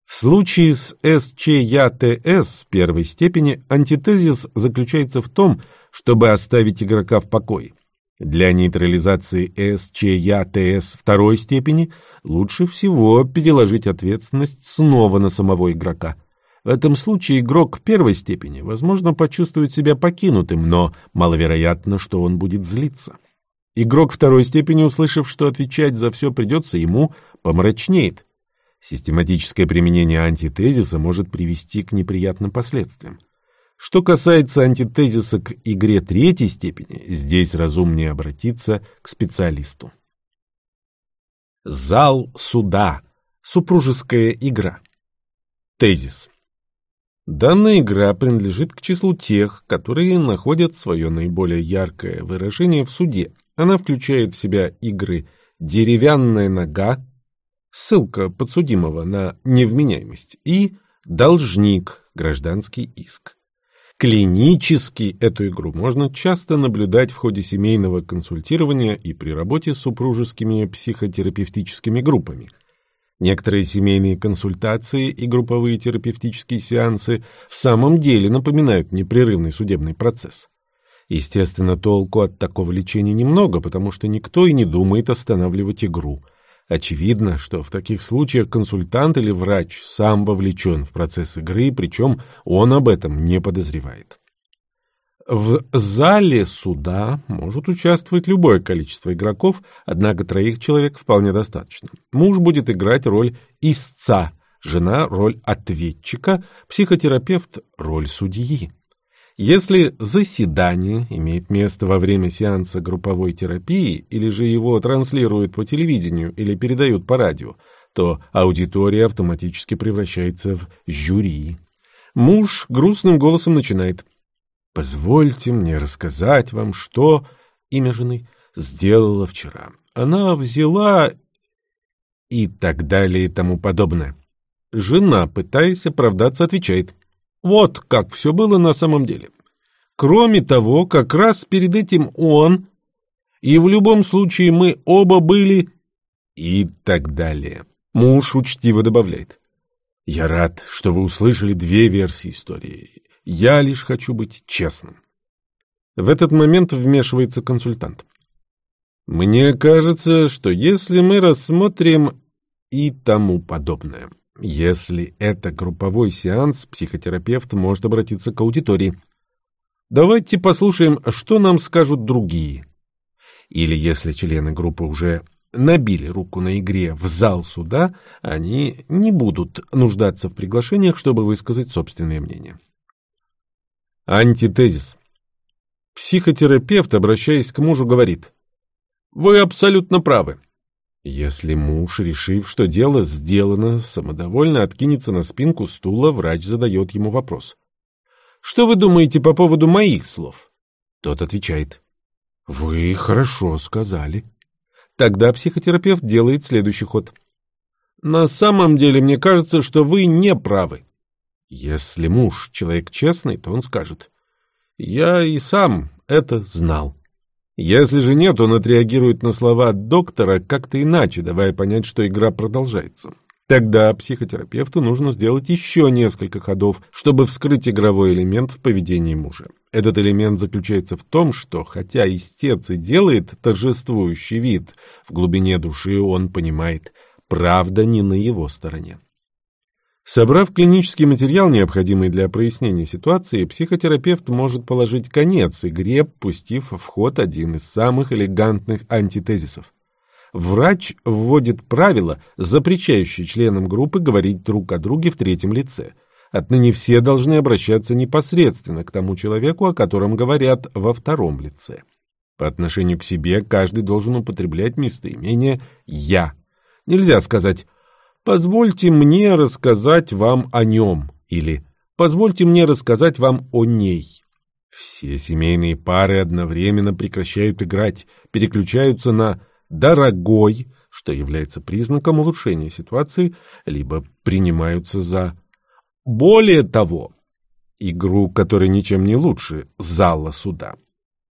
В случае с СЧЯТС первой степени антитезис заключается в том, чтобы оставить игрока в покое. Для нейтрализации СЧЯТС второй степени лучше всего переложить ответственность снова на самого игрока – в этом случае игрок первой степени, возможно, почувствует себя покинутым, но маловероятно, что он будет злиться. Игрок второй степени, услышав, что отвечать за все придется ему, помрачнеет. Систематическое применение антитезиса может привести к неприятным последствиям. Что касается антитезиса к игре третьей степени, здесь разумнее обратиться к специалисту. Зал суда. Супружеская игра. Тезис. Данная игра принадлежит к числу тех, которые находят свое наиболее яркое выражение в суде. Она включает в себя игры «Деревянная нога», ссылка подсудимого на невменяемость, и «Должник», гражданский иск. Клинически эту игру можно часто наблюдать в ходе семейного консультирования и при работе с супружескими психотерапевтическими группами – Некоторые семейные консультации и групповые терапевтические сеансы в самом деле напоминают непрерывный судебный процесс. Естественно, толку от такого лечения немного, потому что никто и не думает останавливать игру. Очевидно, что в таких случаях консультант или врач сам вовлечен в процесс игры, причем он об этом не подозревает. В зале суда может участвовать любое количество игроков, однако троих человек вполне достаточно. Муж будет играть роль истца, жена – роль ответчика, психотерапевт – роль судьи. Если заседание имеет место во время сеанса групповой терапии или же его транслируют по телевидению или передают по радио, то аудитория автоматически превращается в жюри. Муж грустным голосом начинает – Позвольте мне рассказать вам, что имя жены сделала вчера. Она взяла и так далее и тому подобное. Жена, пытаясь оправдаться, отвечает. Вот как все было на самом деле. Кроме того, как раз перед этим он, и в любом случае мы оба были, и так далее. Муж учтиво добавляет. Я рад, что вы услышали две версии истории. Я лишь хочу быть честным. В этот момент вмешивается консультант. Мне кажется, что если мы рассмотрим и тому подобное, если это групповой сеанс, психотерапевт может обратиться к аудитории. Давайте послушаем, что нам скажут другие. Или если члены группы уже набили руку на игре в зал суда, они не будут нуждаться в приглашениях, чтобы высказать собственное мнение. Антитезис. Психотерапевт, обращаясь к мужу, говорит, «Вы абсолютно правы». Если муж, решив, что дело сделано, самодовольно откинется на спинку стула, врач задает ему вопрос. «Что вы думаете по поводу моих слов?» Тот отвечает, «Вы хорошо сказали». Тогда психотерапевт делает следующий ход. «На самом деле, мне кажется, что вы не правы. Если муж человек честный, то он скажет «Я и сам это знал». Если же нет, он отреагирует на слова доктора как-то иначе, давая понять, что игра продолжается. Тогда психотерапевту нужно сделать еще несколько ходов, чтобы вскрыть игровой элемент в поведении мужа. Этот элемент заключается в том, что хотя истец и делает торжествующий вид, в глубине души он понимает, правда не на его стороне. Собрав клинический материал, необходимый для прояснения ситуации, психотерапевт может положить конец игре, пустив в ход один из самых элегантных антитезисов. Врач вводит правила, запрещающие членам группы говорить друг о друге в третьем лице. Отныне все должны обращаться непосредственно к тому человеку, о котором говорят во втором лице. По отношению к себе каждый должен употреблять местоимение «я». Нельзя сказать «позвольте мне рассказать вам о нем» или «позвольте мне рассказать вам о ней». Все семейные пары одновременно прекращают играть, переключаются на «дорогой», что является признаком улучшения ситуации, либо принимаются за «более того», игру, которая ничем не лучше зала суда.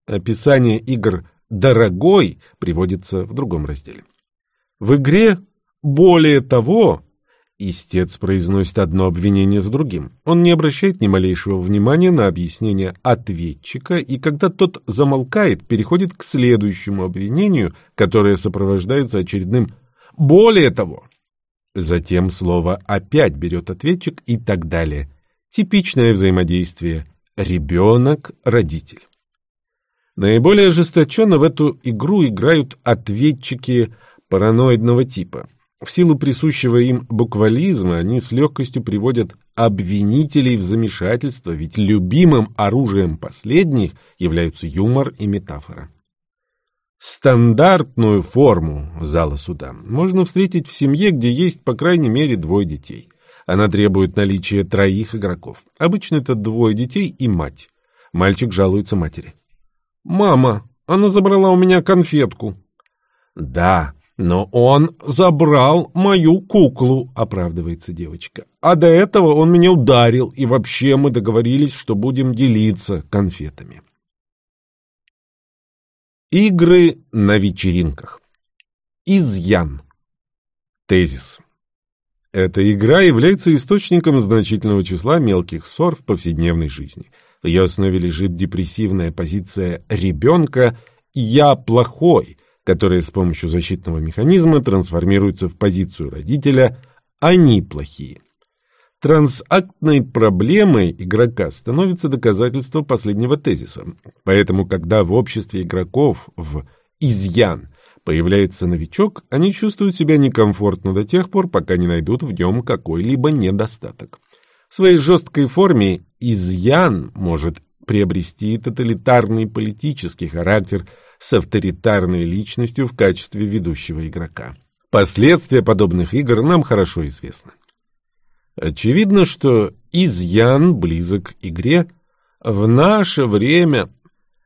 Описание игр «дорогой» приводится в другом разделе. В игре «более того» Истец произносит одно обвинение за другим. Он не обращает ни малейшего внимания на объяснение ответчика, и когда тот замолкает, переходит к следующему обвинению, которое сопровождается очередным «более того». Затем слово опять берет ответчик и так далее. Типичное взаимодействие ребенок-родитель. Наиболее ожесточенно в эту игру играют ответчики параноидного типа – в силу присущего им буквализма они с легкостью приводят обвинителей в замешательство, ведь любимым оружием последних являются юмор и метафора. Стандартную форму зала суда можно встретить в семье, где есть по крайней мере двое детей. Она требует наличия троих игроков. Обычно это двое детей и мать. Мальчик жалуется матери. «Мама, она забрала у меня конфетку». «Да, «Но он забрал мою куклу», — оправдывается девочка. «А до этого он меня ударил, и вообще мы договорились, что будем делиться конфетами». Игры на вечеринках. Изъян. Тезис. Эта игра является источником значительного числа мелких ссор в повседневной жизни. В ее основе лежит депрессивная позиция ребенка «я плохой», которые с помощью защитного механизма трансформируются в позицию родителя «они плохие». Трансактной проблемой игрока становится доказательство последнего тезиса. Поэтому, когда в обществе игроков в «изъян» появляется новичок, они чувствуют себя некомфортно до тех пор, пока не найдут в нем какой-либо недостаток. В своей жесткой форме «изъян» может приобрести тоталитарный политический характер – с авторитарной личностью в качестве ведущего игрока. Последствия подобных игр нам хорошо известны. Очевидно, что изъян близок игре. В наше время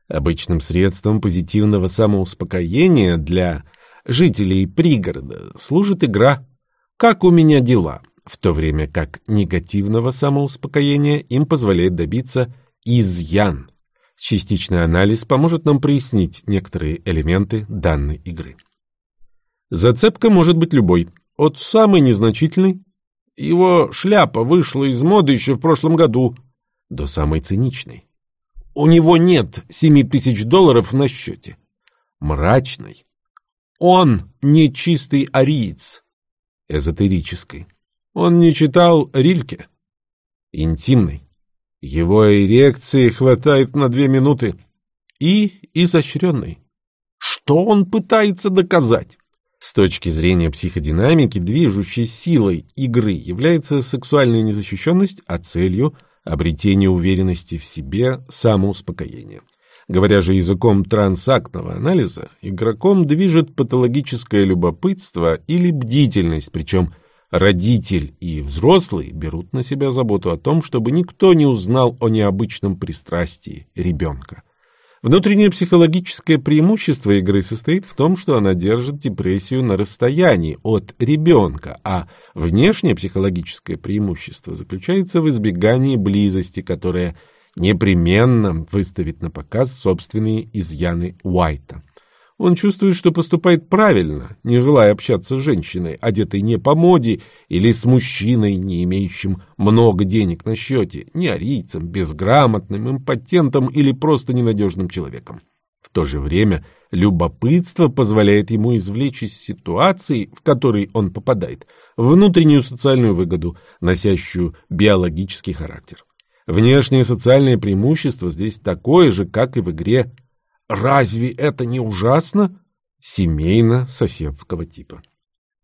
обычным средством позитивного самоуспокоения для жителей пригорода служит игра «Как у меня дела?», в то время как негативного самоуспокоения им позволяет добиться изъян, Частичный анализ поможет нам прояснить некоторые элементы данной игры. Зацепка может быть любой, от самой незначительной, его шляпа вышла из моды еще в прошлом году, до самой циничной. У него нет семи тысяч долларов на счете. Мрачной. Он не чистый ариец. Эзотерической. Он не читал Рильке. Интимной. Его эрекции хватает на две минуты. И изощренный. Что он пытается доказать? С точки зрения психодинамики, движущей силой игры является сексуальная незащищенность, а целью – обретение уверенности в себе, самоуспокоение. Говоря же языком трансактного анализа, игроком движет патологическое любопытство или бдительность, причем Родитель и взрослый берут на себя заботу о том, чтобы никто не узнал о необычном пристрастии ребенка. Внутреннее психологическое преимущество игры состоит в том, что она держит депрессию на расстоянии от ребенка, а внешнее психологическое преимущество заключается в избегании близости, которая непременно выставит на показ собственные изъяны Уайта. Он чувствует, что поступает правильно, не желая общаться с женщиной, одетой не по моде, или с мужчиной, не имеющим много денег на счете, не арийцем, безграмотным, импотентом или просто ненадежным человеком. В то же время любопытство позволяет ему извлечь из ситуации, в которой он попадает, внутреннюю социальную выгоду, носящую биологический характер. Внешнее социальное преимущество здесь такое же, как и в игре Разве это не ужасно? Семейно-соседского типа.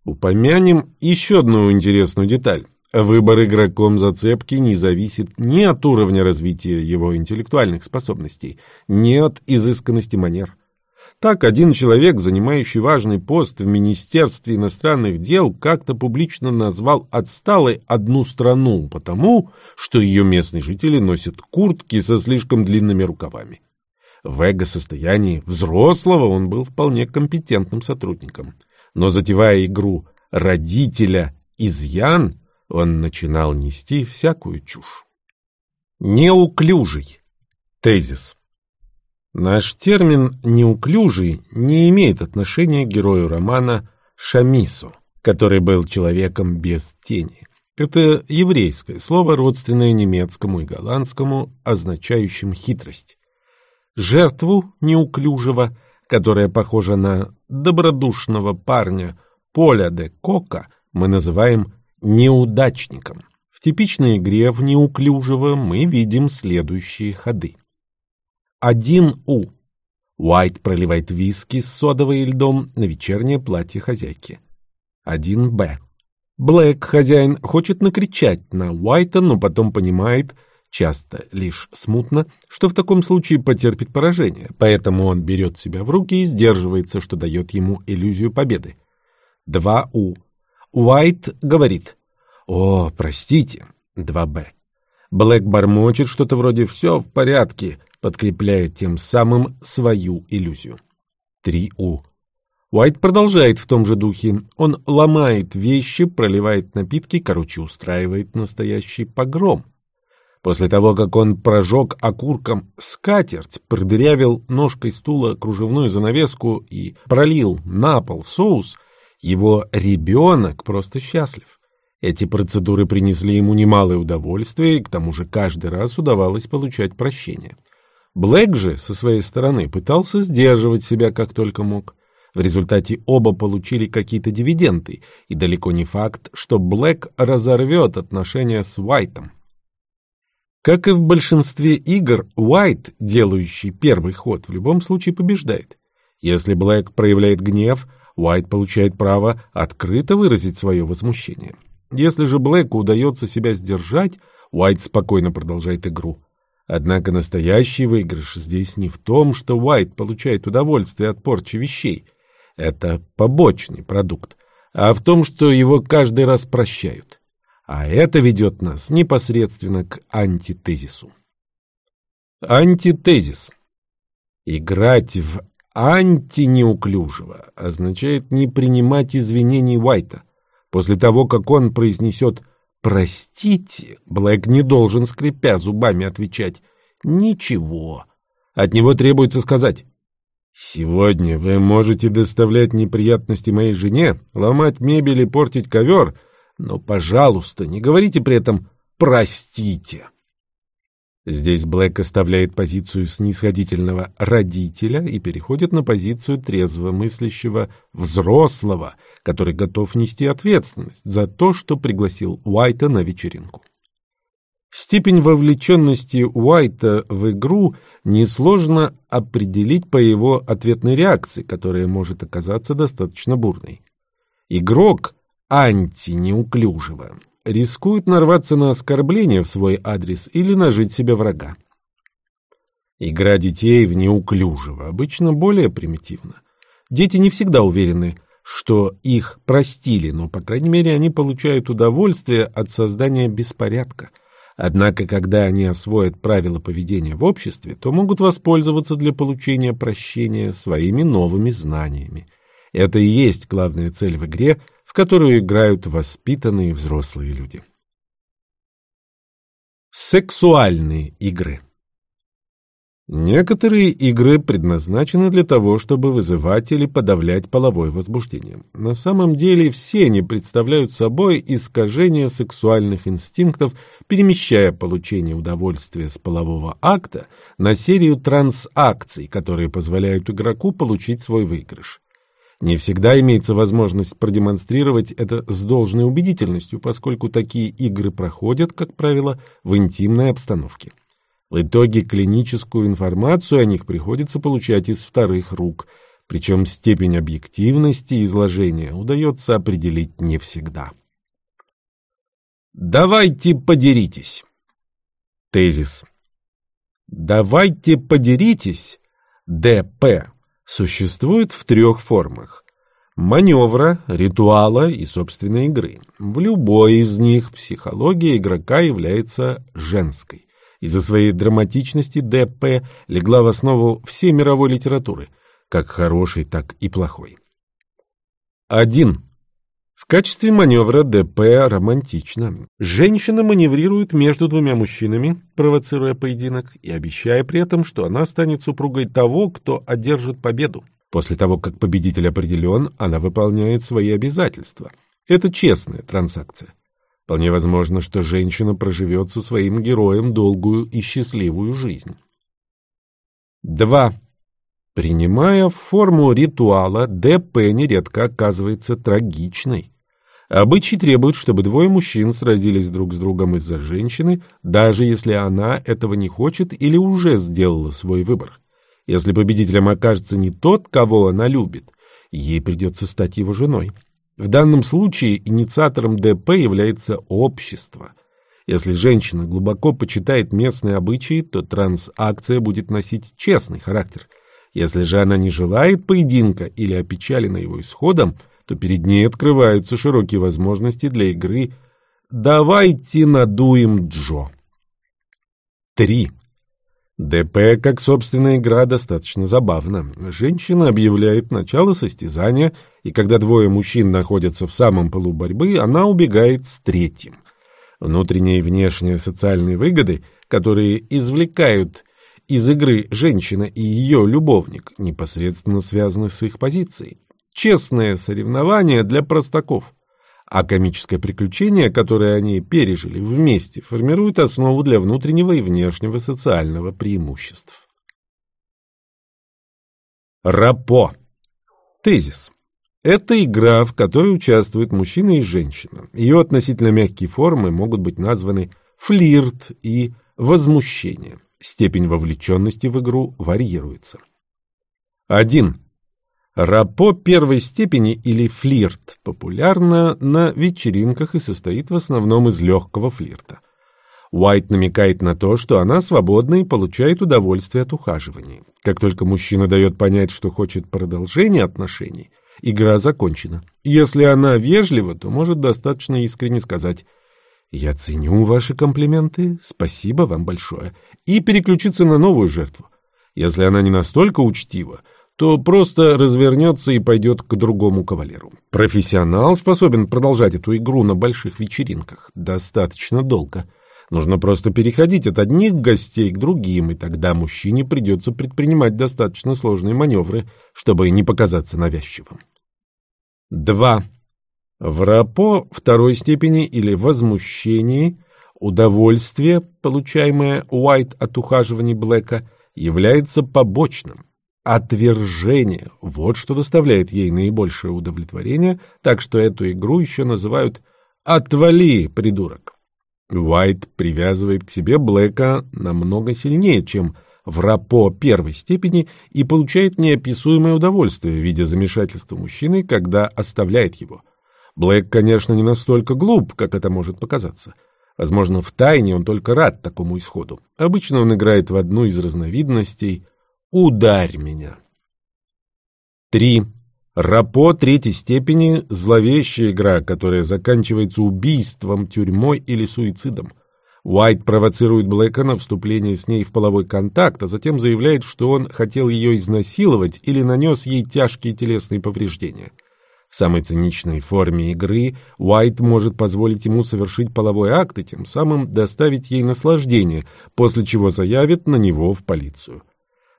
Упомянем еще одну интересную деталь. Выбор игроком зацепки не зависит ни от уровня развития его интеллектуальных способностей, ни от изысканности манер. Так один человек, занимающий важный пост в Министерстве иностранных дел, как-то публично назвал отсталой одну страну потому, что ее местные жители носят куртки со слишком длинными рукавами. В эго-состоянии взрослого он был вполне компетентным сотрудником. Но затевая игру родителя изъян, он начинал нести всякую чушь. Неуклюжий. Тезис. Наш термин «неуклюжий» не имеет отношения к герою романа Шамису, который был человеком без тени. Это еврейское слово, родственное немецкому и голландскому, означающим хитрость. Жертву неуклюжего, которая похожа на добродушного парня Поля де Кока, мы называем неудачником. В типичной игре в неуклюжего мы видим следующие ходы. 1У. Уайт проливает виски с содовой и льдом на вечернее платье хозяйки. 1Б. Блэк, хозяин, хочет накричать на Уайта, но потом понимает, часто лишь смутно, что в таком случае потерпит поражение, поэтому он берет себя в руки и сдерживается, что дает ему иллюзию победы. 2У. Уайт говорит «О, простите». 2Б. Блэк бормочет что-то вроде «все в порядке», подкрепляя тем самым свою иллюзию. 3У. Уайт продолжает в том же духе. Он ломает вещи, проливает напитки, короче, устраивает настоящий погром. После того, как он прожег окурком скатерть, продырявил ножкой стула кружевную занавеску и пролил на пол соус, его ребенок просто счастлив. Эти процедуры принесли ему немалое удовольствие, и к тому же каждый раз удавалось получать прощение. Блэк же, со своей стороны, пытался сдерживать себя как только мог. В результате оба получили какие-то дивиденды, и далеко не факт, что Блэк разорвет отношения с Уайтом. Как и в большинстве игр, Уайт, делающий первый ход, в любом случае побеждает. Если Блэк проявляет гнев, Уайт получает право открыто выразить свое возмущение. Если же Блэку удается себя сдержать, Уайт спокойно продолжает игру. Однако настоящий выигрыш здесь не в том, что Уайт получает удовольствие от порчи вещей. Это побочный продукт. А в том, что его каждый раз прощают. А это ведет нас непосредственно к антитезису. Антитезис. Играть в антинеуклюжего означает не принимать извинений Уайта. После того, как он произнесет «простите», Блэк не должен, скрипя зубами, отвечать «ничего». От него требуется сказать «Сегодня вы можете доставлять неприятности моей жене, ломать мебель и портить ковер, но, пожалуйста, не говорите при этом «простите». Здесь Блэк оставляет позицию снисходительного родителя и переходит на позицию трезво мыслящего взрослого, который готов нести ответственность за то, что пригласил Уайта на вечеринку. Степень вовлеченности Уайта в игру несложно определить по его ответной реакции, которая может оказаться достаточно бурной. Игрок антинеуклюжего рискует нарваться на оскорбление в свой адрес или нажить себе врага. Игра детей в неуклюжего обычно более примитивна. Дети не всегда уверены, что их простили, но, по крайней мере, они получают удовольствие от создания беспорядка. Однако, когда они освоят правила поведения в обществе, то могут воспользоваться для получения прощения своими новыми знаниями. Это и есть главная цель в игре – которую играют воспитанные взрослые люди. Сексуальные игры Некоторые игры предназначены для того, чтобы вызывать или подавлять половое возбуждение. На самом деле все они представляют собой искажение сексуальных инстинктов, перемещая получение удовольствия с полового акта на серию трансакций, которые позволяют игроку получить свой выигрыш. Не всегда имеется возможность продемонстрировать это с должной убедительностью, поскольку такие игры проходят, как правило, в интимной обстановке. В итоге клиническую информацию о них приходится получать из вторых рук, причем степень объективности изложения удается определить не всегда. Давайте подеритесь. Тезис. Давайте подеритесь. ДП существует в трех формах маневра, ритуала и собственной игры. В любой из них психология игрока является женской. Из-за своей драматичности ДП легла в основу всей мировой литературы, как хорошей, так и плохой. 1. В качестве маневра ДП романтично. Женщина маневрирует между двумя мужчинами, провоцируя поединок и обещая при этом, что она станет супругой того, кто одержит победу. После того, как победитель определен, она выполняет свои обязательства. Это честная транзакция. Вполне возможно, что женщина проживет со своим героем долгую и счастливую жизнь. 2. Принимая форму ритуала, ДП нередко оказывается трагичной. Обычай требует, чтобы двое мужчин сразились друг с другом из-за женщины, даже если она этого не хочет или уже сделала свой выбор. Если победителем окажется не тот, кого она любит, ей придется стать его женой. В данном случае инициатором ДП является общество. Если женщина глубоко почитает местные обычаи, то трансакция будет носить честный характер. Если же она не желает поединка или опечалена его исходом, то перед ней открываются широкие возможности для игры «Давайте надуем Джо». 3. ДП как собственная игра достаточно забавна. Женщина объявляет начало состязания, и когда двое мужчин находятся в самом полу борьбы, она убегает с третьим. Внутренние и внешние социальные выгоды, которые извлекают из игры женщина и ее любовник, непосредственно связаны с их позицией. Честное соревнование для простаков а комическое приключение, которое они пережили вместе, формирует основу для внутреннего и внешнего социального преимуществ. Рапо. Тезис. Это игра, в которой участвуют мужчина и женщина. Ее относительно мягкие формы могут быть названы флирт и возмущение. Степень вовлеченности в игру варьируется. 1. Рапо первой степени или флирт популярна на вечеринках и состоит в основном из легкого флирта. Уайт намекает на то, что она свободна и получает удовольствие от ухаживания. Как только мужчина дает понять, что хочет продолжения отношений, игра закончена. Если она вежлива, то может достаточно искренне сказать «Я ценю ваши комплименты, спасибо вам большое» и переключиться на новую жертву. Если она не настолько учтива, то просто развернется и пойдет к другому кавалеру. Профессионал способен продолжать эту игру на больших вечеринках достаточно долго. Нужно просто переходить от одних гостей к другим, и тогда мужчине придется предпринимать достаточно сложные маневры, чтобы не показаться навязчивым. 2. В рапо второй степени или возмущении удовольствие, получаемое Уайт от ухаживания Блэка, является побочным. Отвержение – вот что доставляет ей наибольшее удовлетворение, так что эту игру еще называют «отвали, придурок». Уайт привязывает к себе Блэка намного сильнее, чем в рапо первой степени и получает неописуемое удовольствие в виде замешательства мужчины, когда оставляет его. Блэк, конечно, не настолько глуп, как это может показаться. Возможно, в тайне он только рад такому исходу. Обычно он играет в одну из разновидностей – Ударь меня. 3. Рапо третьей степени – зловещая игра, которая заканчивается убийством, тюрьмой или суицидом. Уайт провоцирует Блэка на вступление с ней в половой контакт, а затем заявляет, что он хотел ее изнасиловать или нанес ей тяжкие телесные повреждения. В самой циничной форме игры Уайт может позволить ему совершить половой акт и тем самым доставить ей наслаждение, после чего заявит на него в полицию.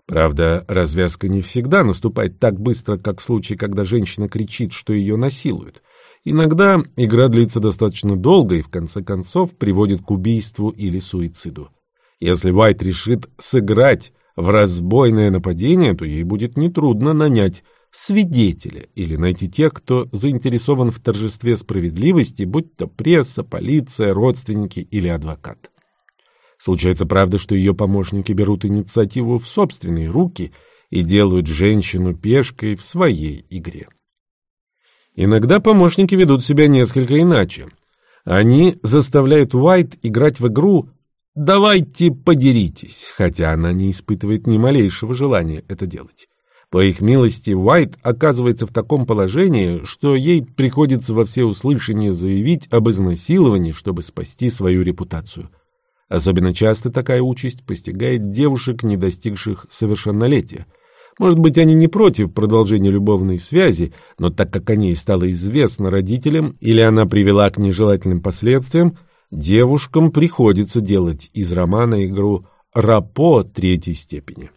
Правда, развязка не всегда наступает так быстро, как в случае, когда женщина кричит, что ее насилуют. Иногда игра длится достаточно долго и в конце концов приводит к убийству или суициду. Если Уайт решит сыграть в разбойное нападение, то ей будет нетрудно нанять свидетеля или найти тех, кто заинтересован в торжестве справедливости, будь то пресса, полиция, родственники или адвокат. Случается, правда, что ее помощники берут инициативу в собственные руки и делают женщину пешкой в своей игре. Иногда помощники ведут себя несколько иначе. Они заставляют Уайт играть в игру «давайте подеритесь», хотя она не испытывает ни малейшего желания это делать. По их милости, Уайт оказывается в таком положении, что ей приходится во всеуслышание заявить об изнасиловании, чтобы спасти свою репутацию. Особенно часто такая участь постигает девушек, не достигших совершеннолетия. Может быть, они не против продолжения любовной связи, но так как о ней стало известно родителям или она привела к нежелательным последствиям, девушкам приходится делать из романа игру «Рапо» третьей степени.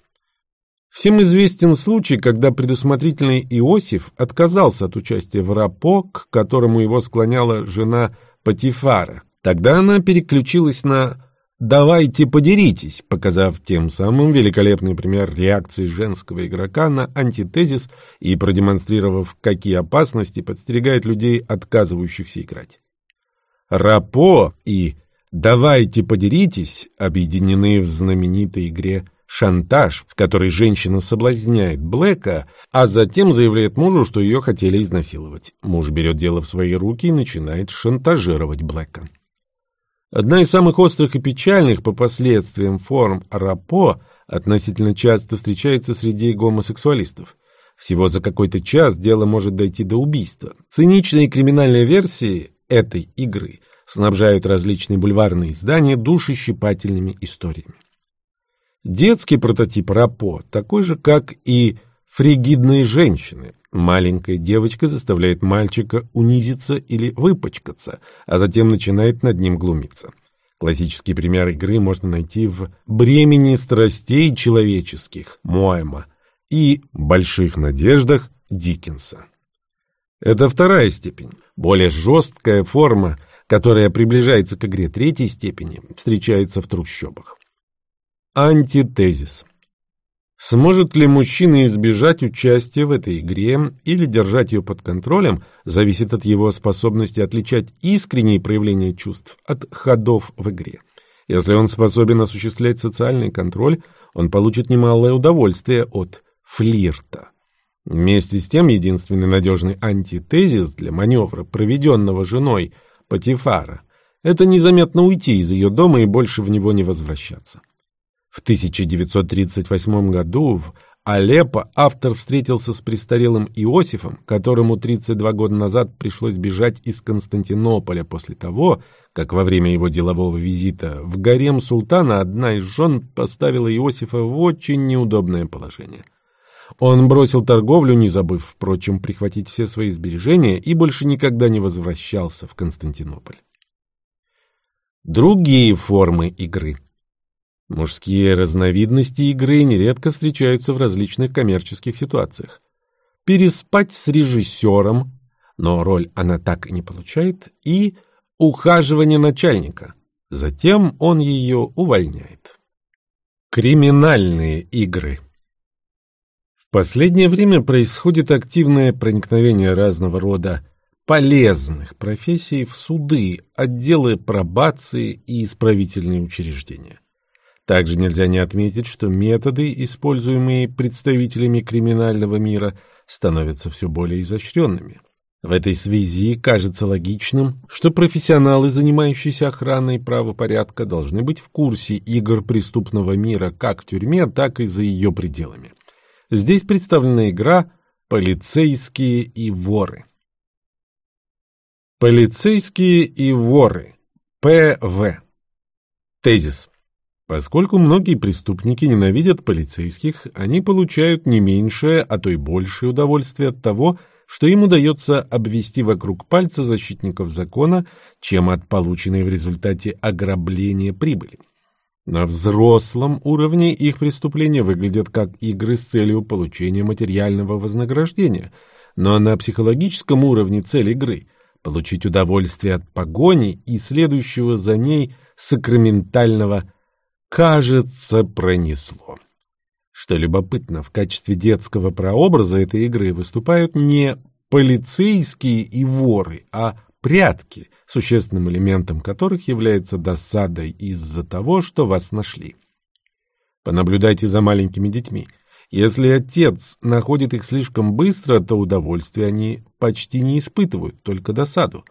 Всем известен случай, когда предусмотрительный Иосиф отказался от участия в рапо, к которому его склоняла жена Патифара. Тогда она переключилась на «давайте подеритесь», показав тем самым великолепный пример реакции женского игрока на антитезис и продемонстрировав, какие опасности подстерегают людей, отказывающихся играть. Рапо и «давайте подеритесь» объединены в знаменитой игре шантаж, в которой женщина соблазняет Блэка, а затем заявляет мужу, что ее хотели изнасиловать. Муж берет дело в свои руки и начинает шантажировать Блэка. Одна из самых острых и печальных по последствиям форм рапо относительно часто встречается среди гомосексуалистов. Всего за какой-то час дело может дойти до убийства. Циничные криминальные версии этой игры снабжают различные бульварные издания душещипательными историями. Детский прототип Рапо такой же, как и фригидные женщины. Маленькая девочка заставляет мальчика унизиться или выпачкаться, а затем начинает над ним глумиться. Классический пример игры можно найти в «Бремени страстей человеческих» Моэма и «Больших надеждах» Диккенса. Это вторая степень, более жесткая форма, которая приближается к игре третьей степени, встречается в трущобах. Антитезис. Сможет ли мужчина избежать участия в этой игре или держать ее под контролем, зависит от его способности отличать искренние проявления чувств от ходов в игре. Если он способен осуществлять социальный контроль, он получит немалое удовольствие от флирта. Вместе с тем, единственный надежный антитезис для маневра, проведенного женой Патифара, это незаметно уйти из ее дома и больше в него не возвращаться. В 1938 году в Алеппо автор встретился с престарелым Иосифом, которому 32 года назад пришлось бежать из Константинополя после того, как во время его делового визита в гарем султана одна из жен поставила Иосифа в очень неудобное положение. Он бросил торговлю, не забыв, впрочем, прихватить все свои сбережения, и больше никогда не возвращался в Константинополь. Другие формы игры – Мужские разновидности игры нередко встречаются в различных коммерческих ситуациях. Переспать с режиссером, но роль она так и не получает, и ухаживание начальника. Затем он ее увольняет. Криминальные игры В последнее время происходит активное проникновение разного рода полезных профессий в суды, отделы пробации и исправительные учреждения. Также нельзя не отметить, что методы, используемые представителями криминального мира, становятся все более изощренными. В этой связи кажется логичным, что профессионалы, занимающиеся охраной правопорядка, должны быть в курсе игр преступного мира как в тюрьме, так и за ее пределами. Здесь представлена игра «Полицейские и воры». Полицейские и воры. ПВ. Тезис. Поскольку многие преступники ненавидят полицейских, они получают не меньшее, а то и большее удовольствие от того, что им удается обвести вокруг пальца защитников закона, чем от полученной в результате ограбления прибыли. На взрослом уровне их преступления выглядят как игры с целью получения материального вознаграждения, но на психологическом уровне цель игры – получить удовольствие от погони и следующего за ней сакраментального Кажется, пронесло. Что любопытно, в качестве детского прообраза этой игры выступают не полицейские и воры, а прятки, существенным элементом которых является досадой из-за того, что вас нашли. Понаблюдайте за маленькими детьми. Если отец находит их слишком быстро, то удовольствия они почти не испытывают, только досаду.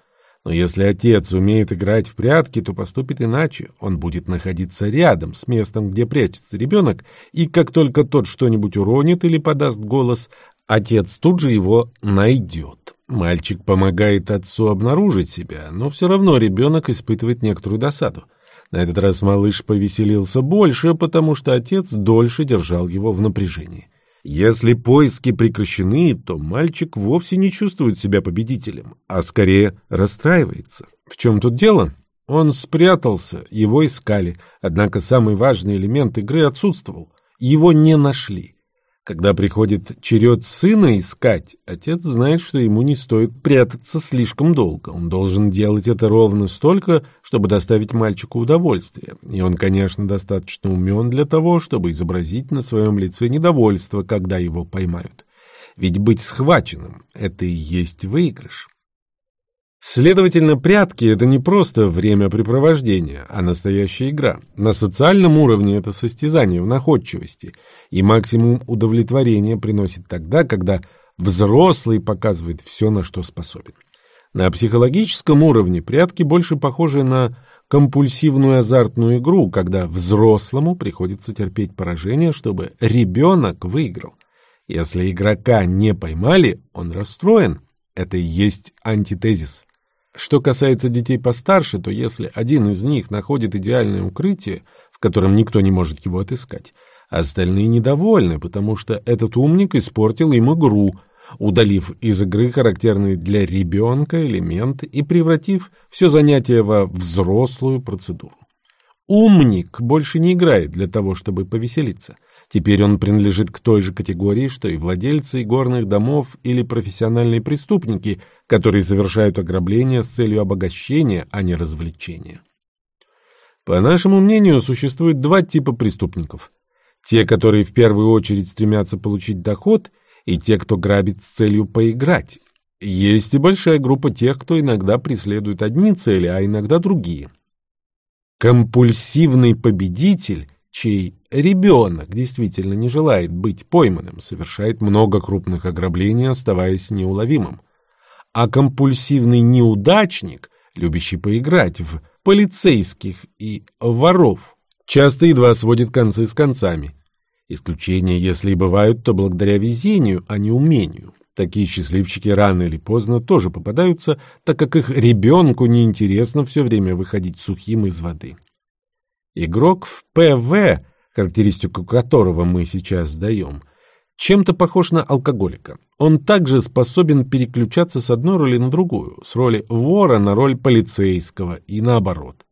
Но если отец умеет играть в прятки, то поступит иначе. Он будет находиться рядом с местом, где прячется ребенок, и как только тот что-нибудь уронит или подаст голос, отец тут же его найдет. Мальчик помогает отцу обнаружить себя, но все равно ребенок испытывает некоторую досаду. На этот раз малыш повеселился больше, потому что отец дольше держал его в напряжении. Если поиски прекращены, то мальчик вовсе не чувствует себя победителем, а скорее расстраивается. В чем тут дело? Он спрятался, его искали, однако самый важный элемент игры отсутствовал. Его не нашли. Когда приходит черед сына искать, отец знает, что ему не стоит прятаться слишком долго. Он должен делать это ровно столько, чтобы доставить мальчику удовольствие. И он, конечно, достаточно умен для того, чтобы изобразить на своем лице недовольство, когда его поймают. Ведь быть схваченным — это и есть выигрыш. Следовательно, прятки — это не просто времяпрепровождение, а настоящая игра. На социальном уровне это состязание в находчивости, и максимум удовлетворения приносит тогда, когда взрослый показывает все, на что способен. На психологическом уровне прятки больше похожи на компульсивную азартную игру, когда взрослому приходится терпеть поражение, чтобы ребенок выиграл. Если игрока не поймали, он расстроен. Это и есть антитезис. Что касается детей постарше, то если один из них находит идеальное укрытие, в котором никто не может его отыскать, остальные недовольны, потому что этот умник испортил им игру, удалив из игры характерный для ребенка элемент и превратив все занятие во взрослую процедуру. Умник больше не играет для того, чтобы повеселиться – Теперь он принадлежит к той же категории, что и владельцы игорных домов или профессиональные преступники, которые совершают ограбления с целью обогащения, а не развлечения. По нашему мнению, существует два типа преступников. Те, которые в первую очередь стремятся получить доход, и те, кто грабит с целью поиграть. Есть и большая группа тех, кто иногда преследует одни цели, а иногда другие. Компульсивный победитель – чей ребенок действительно не желает быть пойманным, совершает много крупных ограблений, оставаясь неуловимым. А компульсивный неудачник, любящий поиграть в полицейских и воров, часто едва сводит концы с концами. Исключения, если и бывают, то благодаря везению, а не умению. Такие счастливчики рано или поздно тоже попадаются, так как их ребенку неинтересно все время выходить сухим из воды. Игрок в ПВ, характеристику которого мы сейчас даем, чем-то похож на алкоголика. Он также способен переключаться с одной роли на другую, с роли вора на роль полицейского и наоборот.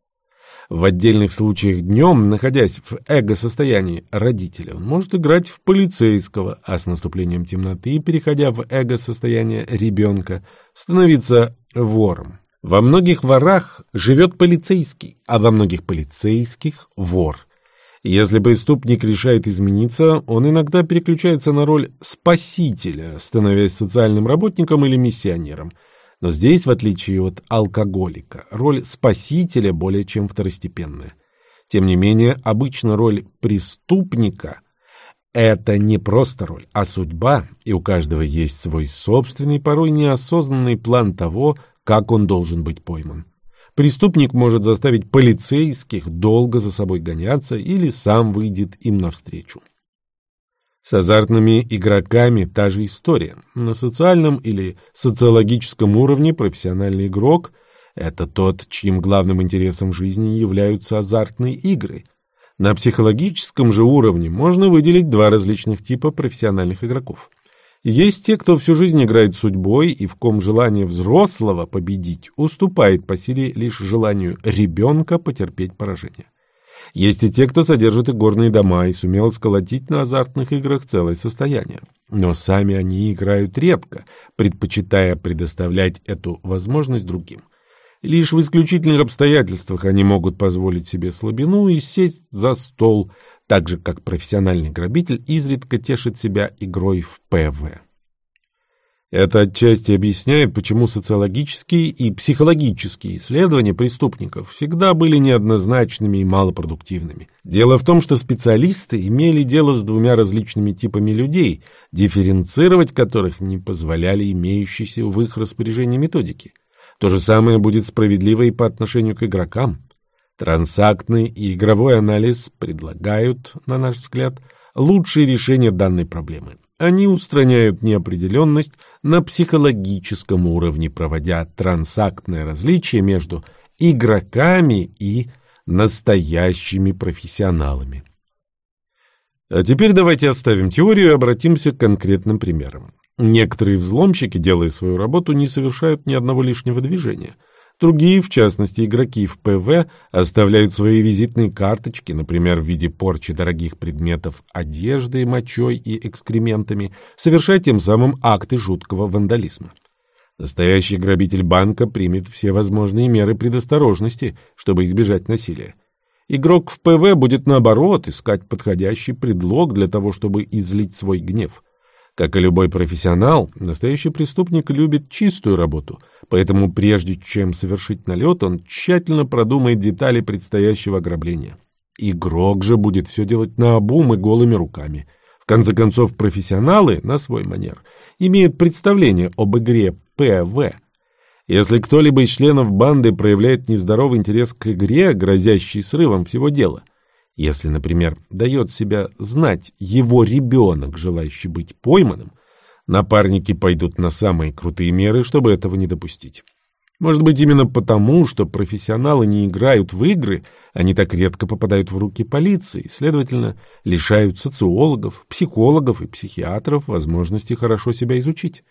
В отдельных случаях днем, находясь в эго-состоянии родителя, он может играть в полицейского, а с наступлением темноты, переходя в эго-состояние ребенка, становиться вором. Во многих ворах живет полицейский, а во многих полицейских – вор. Если преступник решает измениться, он иногда переключается на роль спасителя, становясь социальным работником или миссионером. Но здесь, в отличие от алкоголика, роль спасителя более чем второстепенная. Тем не менее, обычно роль преступника – это не просто роль, а судьба, и у каждого есть свой собственный, порой неосознанный план того, как он должен быть пойман. Преступник может заставить полицейских долго за собой гоняться или сам выйдет им навстречу. С азартными игроками та же история. На социальном или социологическом уровне профессиональный игрок – это тот, чьим главным интересом в жизни являются азартные игры. На психологическом же уровне можно выделить два различных типа профессиональных игроков. Есть те, кто всю жизнь играет судьбой и в ком желание взрослого победить уступает по силе лишь желанию ребенка потерпеть поражение. Есть и те, кто содержит игорные дома и сумел сколотить на азартных играх целое состояние. Но сами они играют редко, предпочитая предоставлять эту возможность другим. Лишь в исключительных обстоятельствах они могут позволить себе слабину и сесть за стол – так же как профессиональный грабитель изредка тешит себя игрой в ПВ. Это отчасти объясняет, почему социологические и психологические исследования преступников всегда были неоднозначными и малопродуктивными. Дело в том, что специалисты имели дело с двумя различными типами людей, дифференцировать которых не позволяли имеющиеся в их распоряжении методики. То же самое будет справедливо и по отношению к игрокам. Трансактный и игровой анализ предлагают, на наш взгляд, лучшие решения данной проблемы. Они устраняют неопределенность на психологическом уровне, проводя трансактное различие между игроками и настоящими профессионалами. А теперь давайте оставим теорию и обратимся к конкретным примерам. Некоторые взломщики, делая свою работу, не совершают ни одного лишнего движения – Другие, в частности игроки в ПВ, оставляют свои визитные карточки, например, в виде порчи дорогих предметов одеждой, мочой и экскрементами, совершая тем самым акты жуткого вандализма. Настоящий грабитель банка примет все возможные меры предосторожности, чтобы избежать насилия. Игрок в ПВ будет, наоборот, искать подходящий предлог для того, чтобы излить свой гнев – как и любой профессионал, настоящий преступник любит чистую работу, поэтому прежде чем совершить налет, он тщательно продумает детали предстоящего ограбления. Игрок же будет все делать наобум и голыми руками. В конце концов, профессионалы, на свой манер, имеют представление об игре ПВ. Если кто-либо из членов банды проявляет нездоровый интерес к игре, грозящий срывом всего дела – если, например, дает себя знать его ребенок, желающий быть пойманным, напарники пойдут на самые крутые меры, чтобы этого не допустить. Может быть, именно потому, что профессионалы не играют в игры, они так редко попадают в руки полиции, следовательно, лишают социологов, психологов и психиатров возможности хорошо себя изучить.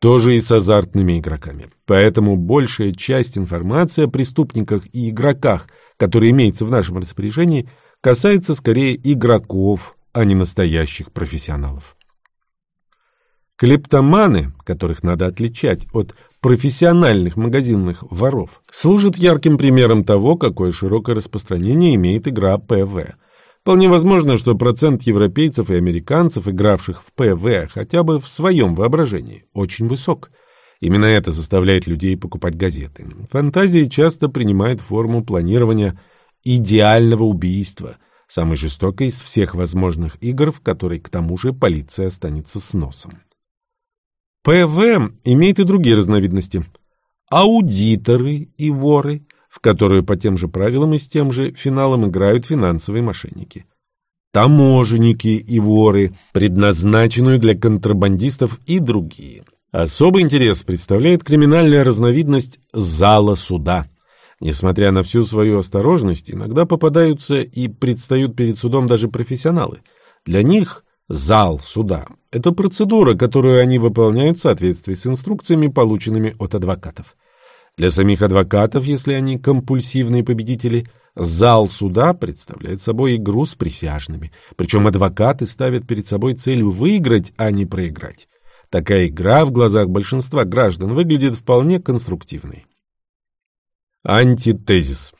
То же и с азартными игроками. Поэтому большая часть информации о преступниках и игроках, которые имеется в нашем распоряжении – касается скорее игроков, а не настоящих профессионалов. Клептоманы, которых надо отличать от профессиональных магазинных воров, служат ярким примером того, какое широкое распространение имеет игра ПВ. Вполне возможно, что процент европейцев и американцев, игравших в ПВ хотя бы в своем воображении, очень высок. Именно это заставляет людей покупать газеты. Фантазии часто принимают форму планирования – идеального убийства, самой жестокой из всех возможных игр, в которой, к тому же, полиция останется с носом. ПВ имеет и другие разновидности. Аудиторы и воры, в которые по тем же правилам и с тем же финалом играют финансовые мошенники. Таможенники и воры, предназначенные для контрабандистов и другие. Особый интерес представляет криминальная разновидность зала суда – Несмотря на всю свою осторожность, иногда попадаются и предстают перед судом даже профессионалы. Для них зал суда – это процедура, которую они выполняют в соответствии с инструкциями, полученными от адвокатов. Для самих адвокатов, если они компульсивные победители, зал суда представляет собой игру с присяжными. Причем адвокаты ставят перед собой цель выиграть, а не проиграть. Такая игра в глазах большинства граждан выглядит вполне конструктивной. Антитезис.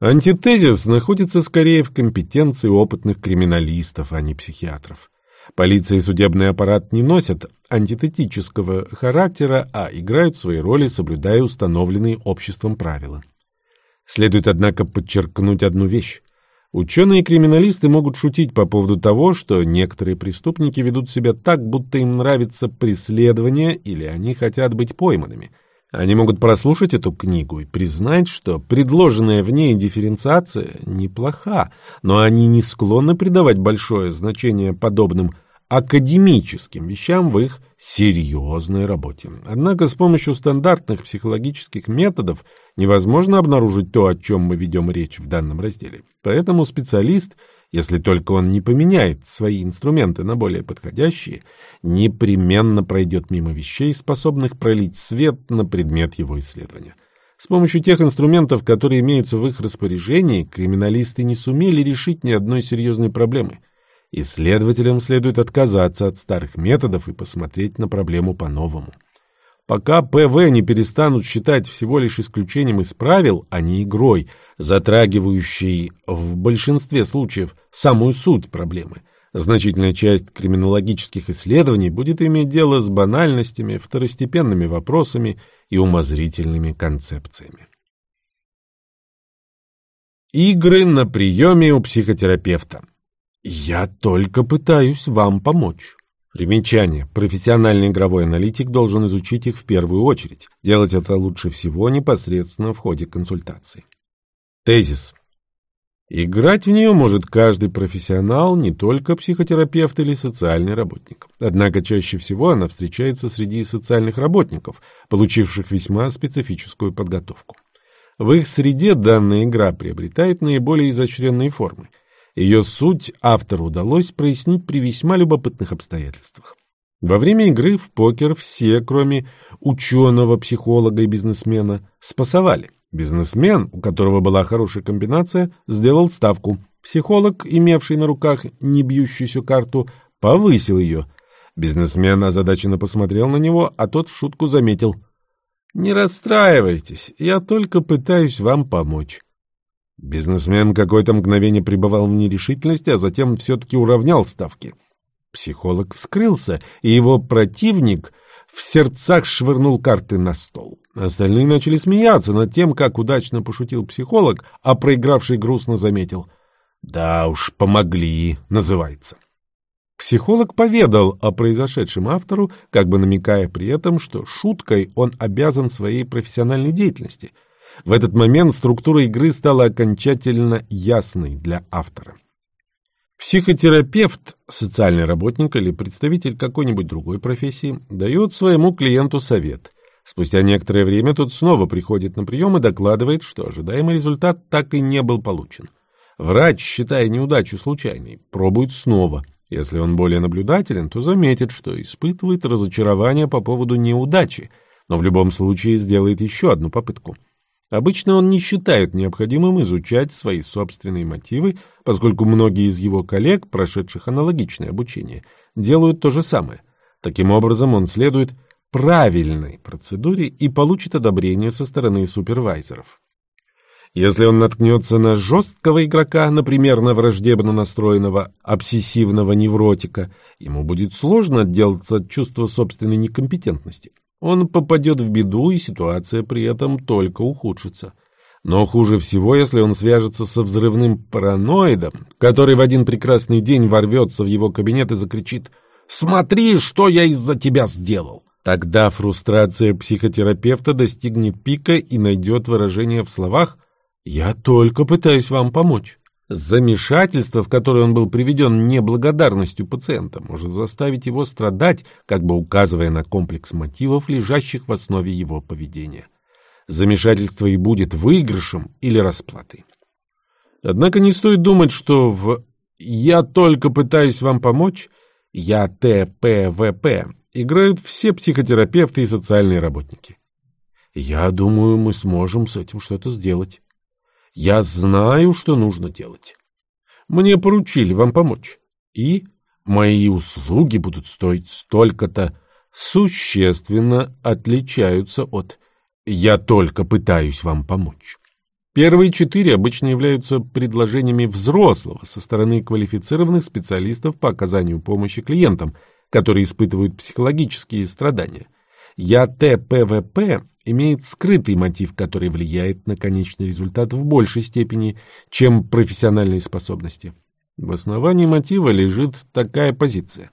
Антитезис находится скорее в компетенции опытных криминалистов, а не психиатров. Полиция и судебный аппарат не носят антитетического характера, а играют свои роли, соблюдая установленные обществом правила. Следует, однако, подчеркнуть одну вещь. Ученые-криминалисты могут шутить по поводу того, что некоторые преступники ведут себя так, будто им нравится преследование или они хотят быть пойманными – они могут прослушать эту книгу и признать, что предложенная в ней дифференциация неплоха, но они не склонны придавать большое значение подобным академическим вещам в их серьезной работе. Однако с помощью стандартных психологических методов невозможно обнаружить то, о чем мы ведем речь в данном разделе. Поэтому специалист – если только он не поменяет свои инструменты на более подходящие, непременно пройдет мимо вещей, способных пролить свет на предмет его исследования. С помощью тех инструментов, которые имеются в их распоряжении, криминалисты не сумели решить ни одной серьезной проблемы. Исследователям следует отказаться от старых методов и посмотреть на проблему по-новому. Пока ПВ не перестанут считать всего лишь исключением из правил, а не игрой, затрагивающей в большинстве случаев самую суть проблемы, значительная часть криминологических исследований будет иметь дело с банальностями, второстепенными вопросами и умозрительными концепциями. Игры на приеме у психотерапевта. Я только пытаюсь вам помочь. Примечание. Профессиональный игровой аналитик должен изучить их в первую очередь. Делать это лучше всего непосредственно в ходе консультации. Тезис. Играть в нее может каждый профессионал, не только психотерапевт или социальный работник. Однако чаще всего она встречается среди социальных работников, получивших весьма специфическую подготовку. В их среде данная игра приобретает наиболее изощренные формы – ее суть автору удалось прояснить при весьма любопытных обстоятельствах. Во время игры в покер все, кроме ученого, психолога и бизнесмена, спасовали. Бизнесмен, у которого была хорошая комбинация, сделал ставку. Психолог, имевший на руках не бьющуюся карту, повысил ее. Бизнесмен озадаченно посмотрел на него, а тот в шутку заметил. «Не расстраивайтесь, я только пытаюсь вам помочь». Бизнесмен какое-то мгновение пребывал в нерешительности, а затем все-таки уравнял ставки. Психолог вскрылся, и его противник в сердцах швырнул карты на стол. Остальные начали смеяться над тем, как удачно пошутил психолог, а проигравший грустно заметил. «Да уж, помогли», называется. Психолог поведал о произошедшем автору, как бы намекая при этом, что шуткой он обязан своей профессиональной деятельности — в этот момент структура игры стала окончательно ясной для автора. Психотерапевт, социальный работник или представитель какой-нибудь другой профессии дает своему клиенту совет. Спустя некоторое время тот снова приходит на прием и докладывает, что ожидаемый результат так и не был получен. Врач, считая неудачу случайной, пробует снова. Если он более наблюдателен, то заметит, что испытывает разочарование по поводу неудачи, но в любом случае сделает еще одну попытку. Обычно он не считает необходимым изучать свои собственные мотивы, поскольку многие из его коллег, прошедших аналогичное обучение, делают то же самое. Таким образом, он следует правильной процедуре и получит одобрение со стороны супервайзеров. Если он наткнется на жесткого игрока, например, на враждебно настроенного обсессивного невротика, ему будет сложно отделаться от чувства собственной некомпетентности. Он попадет в беду, и ситуация при этом только ухудшится. Но хуже всего, если он свяжется со взрывным параноидом, который в один прекрасный день ворвется в его кабинет и закричит «Смотри, что я из-за тебя сделал!» Тогда фрустрация психотерапевта достигнет пика и найдет выражение в словах «Я только пытаюсь вам помочь». Замешательство, в которое он был приведен неблагодарностью пациента, может заставить его страдать, как бы указывая на комплекс мотивов, лежащих в основе его поведения. Замешательство и будет выигрышем или расплатой. Однако не стоит думать, что в «я только пытаюсь вам помочь» «я ТПВП» играют все психотерапевты и социальные работники. Я думаю, мы сможем с этим что-то сделать. Я знаю, что нужно делать. Мне поручили вам помочь. И мои услуги будут стоить столько-то, существенно отличаются от «я только пытаюсь вам помочь». Первые четыре обычно являются предложениями взрослого со стороны квалифицированных специалистов по оказанию помощи клиентам, которые испытывают психологические страдания. Я ТПВП имеет скрытый мотив, который влияет на конечный результат в большей степени, чем профессиональные способности. В основании мотива лежит такая позиция.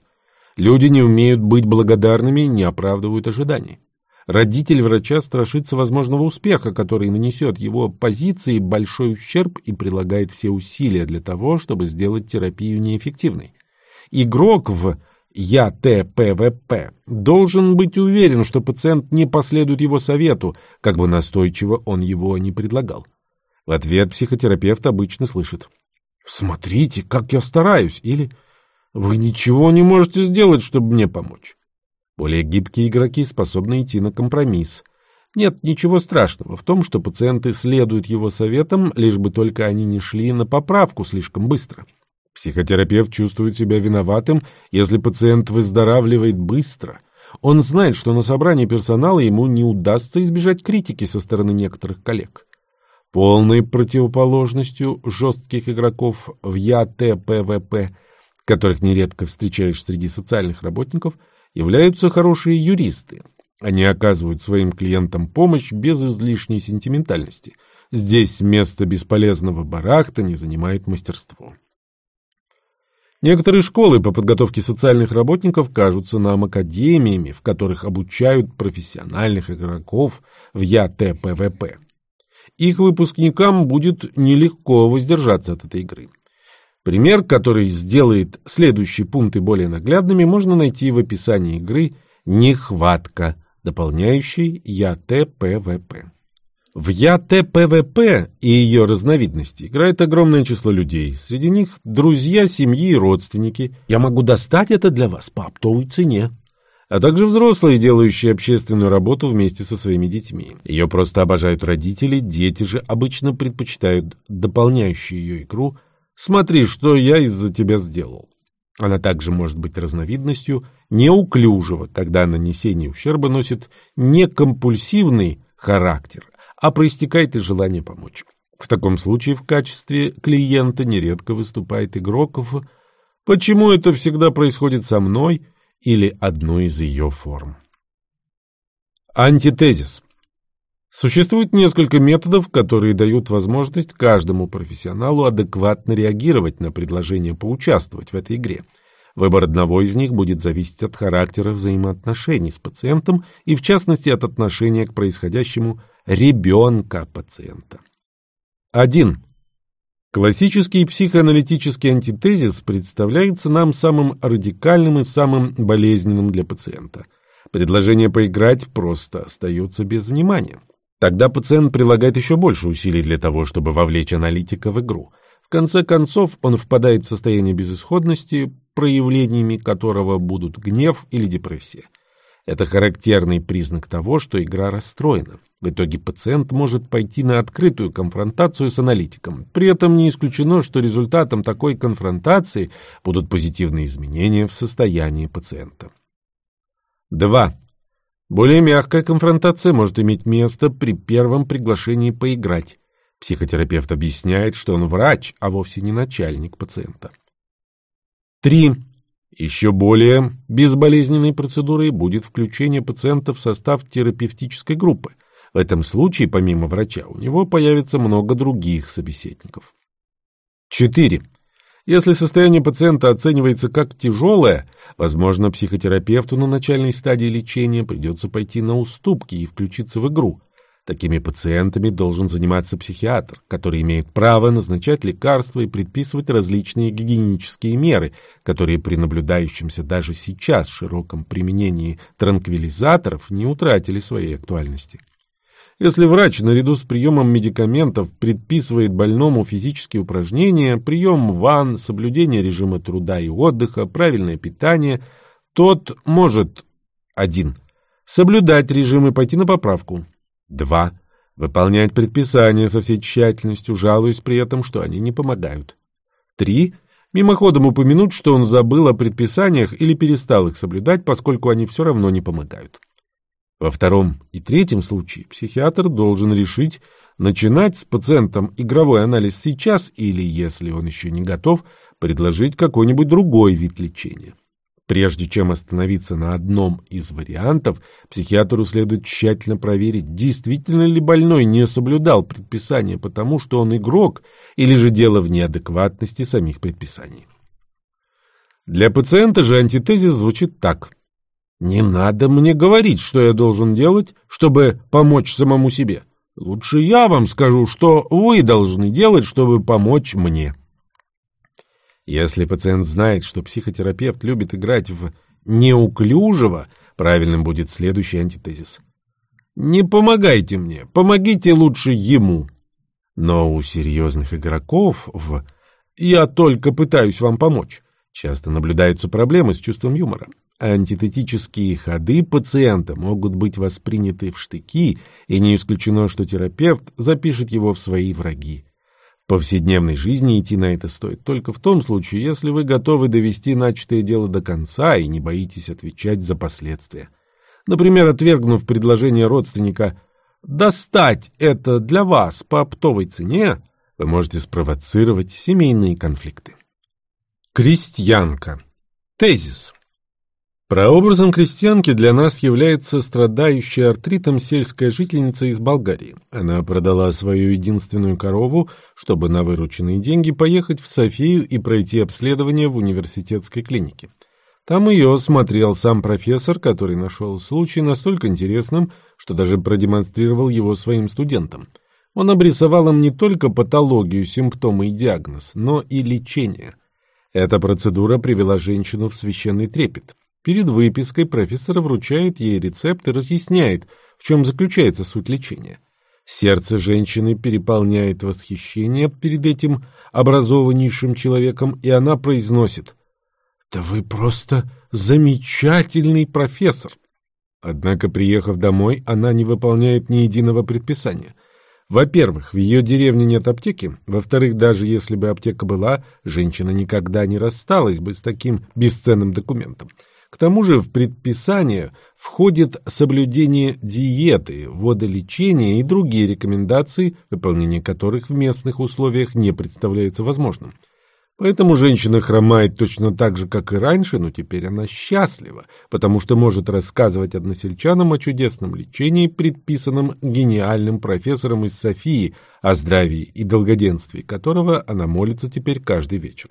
Люди не умеют быть благодарными и не оправдывают ожиданий. Родитель врача страшится возможного успеха, который нанесет его позиции большой ущерб и прилагает все усилия для того, чтобы сделать терапию неэффективной. Игрок в я ТПВП должен быть уверен, что пациент не последует его совету, как бы настойчиво он его не предлагал. В ответ психотерапевт обычно слышит «Смотрите, как я стараюсь» или «Вы ничего не можете сделать, чтобы мне помочь». Более гибкие игроки способны идти на компромисс. Нет ничего страшного в том, что пациенты следуют его советам, лишь бы только они не шли на поправку слишком быстро. Психотерапевт чувствует себя виноватым, если пациент выздоравливает быстро. Он знает, что на собрании персонала ему не удастся избежать критики со стороны некоторых коллег. Полной противоположностью жестких игроков в ЯТПВП, которых нередко встречаешь среди социальных работников, являются хорошие юристы. Они оказывают своим клиентам помощь без излишней сентиментальности. Здесь место бесполезного барахта не занимает мастерство. Некоторые школы по подготовке социальных работников кажутся нам академиями, в которых обучают профессиональных игроков в ЯТПВП. Их выпускникам будет нелегко воздержаться от этой игры. Пример, который сделает следующие пункты более наглядными, можно найти в описании игры «Нехватка», дополняющей ЯТПВП. В ЯТПВП и ее разновидности играет огромное число людей. Среди них друзья, семьи и родственники. Я могу достать это для вас по оптовой цене. А также взрослые, делающие общественную работу вместе со своими детьми. Ее просто обожают родители, дети же обычно предпочитают дополняющую ее игру «Смотри, что я из-за тебя сделал». Она также может быть разновидностью неуклюжего, когда нанесение ущерба носит не компульсивный характер – а проистекает из желания помочь. В таком случае в качестве клиента нередко выступает игроков. Почему это всегда происходит со мной или одной из ее форм? Антитезис. Существует несколько методов, которые дают возможность каждому профессионалу адекватно реагировать на предложение поучаствовать в этой игре. Выбор одного из них будет зависеть от характера взаимоотношений с пациентом и, в частности, от отношения к происходящему ребенка пациента. 1. Классический психоаналитический антитезис представляется нам самым радикальным и самым болезненным для пациента. Предложение поиграть просто остается без внимания. Тогда пациент прилагает еще больше усилий для того, чтобы вовлечь аналитика в игру. В конце концов, он впадает в состояние безысходности, проявлениями которого будут гнев или депрессия. Это характерный признак того, что игра расстроена. В итоге пациент может пойти на открытую конфронтацию с аналитиком. При этом не исключено, что результатом такой конфронтации будут позитивные изменения в состоянии пациента. 2. Более мягкая конфронтация может иметь место при первом приглашении поиграть. Психотерапевт объясняет, что он врач, а вовсе не начальник пациента. 3. Еще более безболезненной процедурой будет включение пациента в состав терапевтической группы. В этом случае, помимо врача, у него появится много других собеседников. 4. Если состояние пациента оценивается как тяжелое, возможно, психотерапевту на начальной стадии лечения придется пойти на уступки и включиться в игру. Такими пациентами должен заниматься психиатр, который имеет право назначать лекарства и предписывать различные гигиенические меры, которые при наблюдающемся даже сейчас широком применении транквилизаторов не утратили своей актуальности. Если врач наряду с приемом медикаментов предписывает больному физические упражнения, прием ванн, соблюдение режима труда и отдыха, правильное питание, тот может 1. Соблюдать режим и пойти на поправку. 2. Выполнять предписания со всей тщательностью, жалуясь при этом, что они не помогают. 3. Мимоходом упомянуть, что он забыл о предписаниях или перестал их соблюдать, поскольку они все равно не помогают. Во втором и третьем случае психиатр должен решить, начинать с пациентом игровой анализ сейчас или, если он еще не готов, предложить какой-нибудь другой вид лечения. Прежде чем остановиться на одном из вариантов, психиатру следует тщательно проверить, действительно ли больной не соблюдал предписания потому, что он игрок, или же дело в неадекватности самих предписаний. Для пациента же антитезис звучит так. «Не надо мне говорить, что я должен делать, чтобы помочь самому себе. Лучше я вам скажу, что вы должны делать, чтобы помочь мне». Если пациент знает, что психотерапевт любит играть в неуклюжего, правильным будет следующий антитезис. Не помогайте мне, помогите лучше ему. Но у серьезных игроков в «я только пытаюсь вам помочь» часто наблюдаются проблемы с чувством юмора. Антитетические ходы пациента могут быть восприняты в штыки, и не исключено, что терапевт запишет его в свои враги повседневной жизни идти на это стоит только в том случае, если вы готовы довести начатое дело до конца и не боитесь отвечать за последствия. Например, отвергнув предложение родственника «достать это для вас по оптовой цене», вы можете спровоцировать семейные конфликты. Крестьянка. Тезис. Прообразом крестьянки для нас является страдающая артритом сельская жительница из Болгарии. Она продала свою единственную корову, чтобы на вырученные деньги поехать в Софию и пройти обследование в университетской клинике. Там ее смотрел сам профессор, который нашел случай настолько интересным, что даже продемонстрировал его своим студентам. Он обрисовал им не только патологию, симптомы и диагноз, но и лечение. Эта процедура привела женщину в священный трепет. Перед выпиской профессор вручает ей рецепт и разъясняет, в чем заключается суть лечения. Сердце женщины переполняет восхищение перед этим образованнейшим человеком, и она произносит «Да вы просто замечательный профессор!» Однако, приехав домой, она не выполняет ни единого предписания. Во-первых, в ее деревне нет аптеки. Во-вторых, даже если бы аптека была, женщина никогда не рассталась бы с таким бесценным документом. К тому же в предписание входит соблюдение диеты, водолечения и другие рекомендации, выполнение которых в местных условиях не представляется возможным. Поэтому женщина хромает точно так же, как и раньше, но теперь она счастлива, потому что может рассказывать односельчанам о чудесном лечении, предписанном гениальным профессором из Софии, о здравии и долгоденствии которого она молится теперь каждый вечер.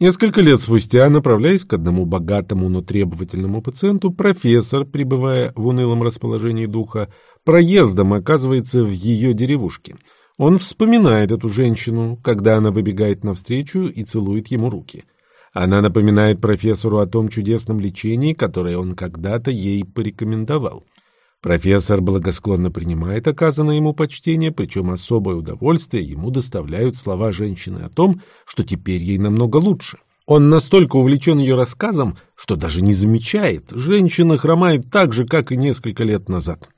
Несколько лет спустя, направляясь к одному богатому, но требовательному пациенту, профессор, пребывая в унылом расположении духа, проездом оказывается в ее деревушке. Он вспоминает эту женщину, когда она выбегает навстречу и целует ему руки. Она напоминает профессору о том чудесном лечении, которое он когда-то ей порекомендовал. Профессор благосклонно принимает оказанное ему почтение, причем особое удовольствие ему доставляют слова женщины о том, что теперь ей намного лучше. Он настолько увлечен ее рассказом, что даже не замечает, женщина хромает так же, как и несколько лет назад.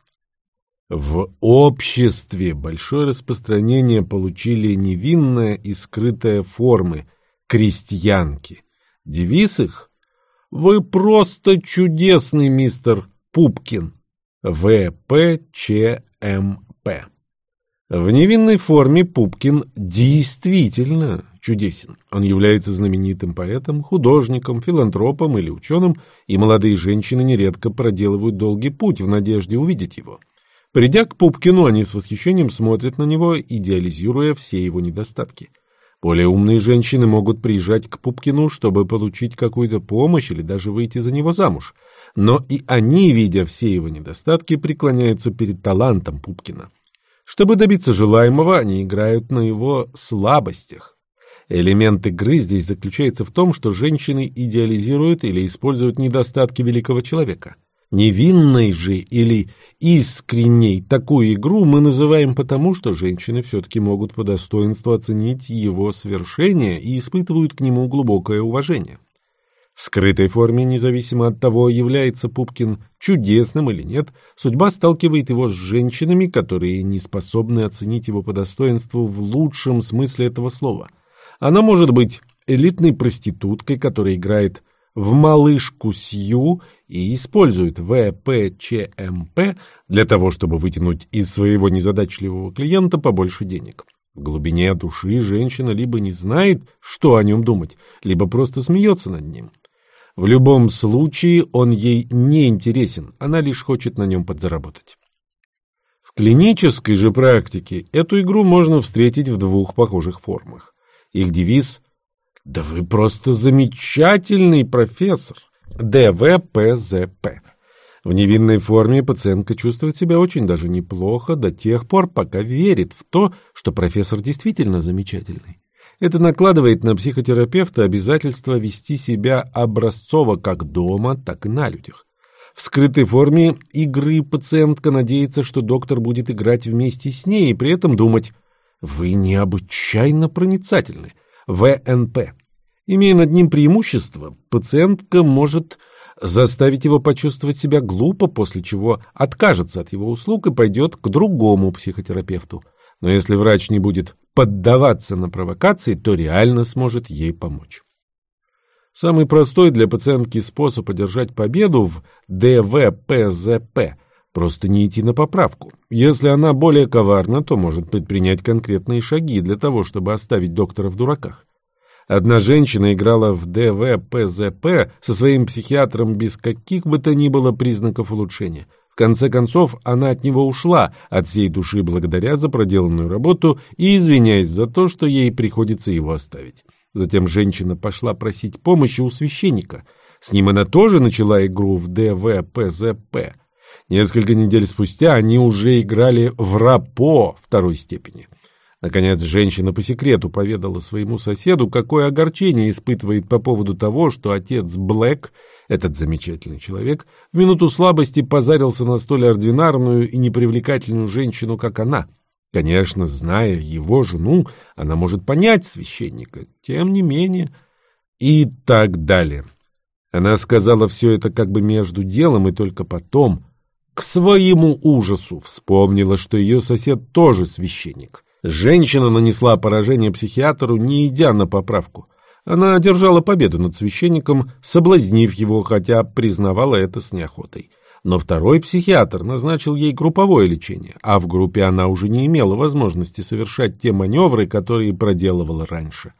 В обществе большое распространение получили невинная и скрытая формы крестьянки. Девиз их «Вы просто чудесный, мистер Пупкин». ВПЧМП. В невинной форме Пупкин действительно чудесен. Он является знаменитым поэтом, художником, филантропом или ученым, и молодые женщины нередко проделывают долгий путь в надежде увидеть его. Придя к Пупкину, они с восхищением смотрят на него, идеализируя все его недостатки. Более умные женщины могут приезжать к Пупкину, чтобы получить какую-то помощь или даже выйти за него замуж – но и они, видя все его недостатки, преклоняются перед талантом Пупкина. Чтобы добиться желаемого, они играют на его слабостях. Элемент игры здесь заключается в том, что женщины идеализируют или используют недостатки великого человека. Невинной же или искренней такую игру мы называем потому, что женщины все-таки могут по достоинству оценить его свершение и испытывают к нему глубокое уважение. В скрытой форме, независимо от того, является Пупкин чудесным или нет, судьба сталкивает его с женщинами, которые не способны оценить его по достоинству в лучшем смысле этого слова. Она может быть элитной проституткой, которая играет в малышку Сью и использует ВПЧМП для того, чтобы вытянуть из своего незадачливого клиента побольше денег. В глубине души женщина либо не знает, что о нем думать, либо просто смеется над ним. В любом случае он ей не интересен, она лишь хочет на нем подзаработать. В клинической же практике эту игру можно встретить в двух похожих формах. Их девиз «Да вы просто замечательный профессор!» ДВПЗП. В невинной форме пациентка чувствует себя очень даже неплохо до тех пор, пока верит в то, что профессор действительно замечательный. Это накладывает на психотерапевта обязательство вести себя образцово как дома, так и на людях. В скрытой форме игры пациентка надеется, что доктор будет играть вместе с ней и при этом думать «Вы необычайно проницательны». ВНП. Имея над ним преимущество, пациентка может заставить его почувствовать себя глупо, после чего откажется от его услуг и пойдет к другому психотерапевту. Но если врач не будет поддаваться на провокации, то реально сможет ей помочь. Самый простой для пациентки способ одержать победу в ДВПЗП – просто не идти на поправку. Если она более коварна, то может предпринять конкретные шаги для того, чтобы оставить доктора в дураках. Одна женщина играла в ДВПЗП со своим психиатром без каких бы то ни было признаков улучшения. В конце концов, она от него ушла, от всей души благодаря за проделанную работу и извиняясь за то, что ей приходится его оставить. Затем женщина пошла просить помощи у священника. С ним она тоже начала игру в ДВПЗП. Несколько недель спустя они уже играли в РАПО второй степени. Наконец, женщина по секрету поведала своему соседу, какое огорчение испытывает по поводу того, что отец Блэк, этот замечательный человек, в минуту слабости позарился на столь ординарную и непривлекательную женщину, как она. Конечно, зная его жену, она может понять священника, тем не менее, и так далее. Она сказала все это как бы между делом, и только потом, к своему ужасу, вспомнила, что ее сосед тоже священник — Женщина нанесла поражение психиатру, не идя на поправку. Она одержала победу над священником, соблазнив его, хотя признавала это с неохотой. Но второй психиатр назначил ей групповое лечение, а в группе она уже не имела возможности совершать те маневры, которые проделывала раньше.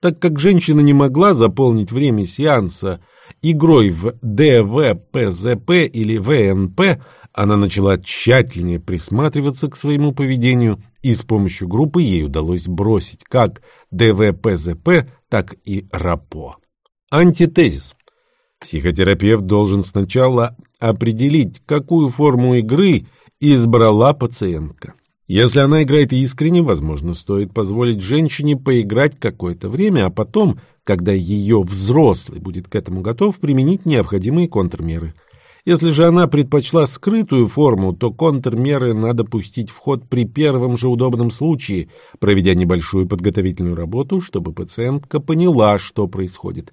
Так как женщина не могла заполнить время сеанса игрой в ДВПЗП или ВНП, она начала тщательнее присматриваться к своему поведению, и с помощью группы ей удалось бросить как ДВПЗП, так и РАПО. Антитезис. Психотерапевт должен сначала определить, какую форму игры избрала пациентка. Если она играет искренне, возможно, стоит позволить женщине поиграть какое-то время, а потом, когда ее взрослый будет к этому готов, применить необходимые контрмеры – если же она предпочла скрытую форму, то контрмеры надо пустить в ход при первом же удобном случае, проведя небольшую подготовительную работу, чтобы пациентка поняла, что происходит.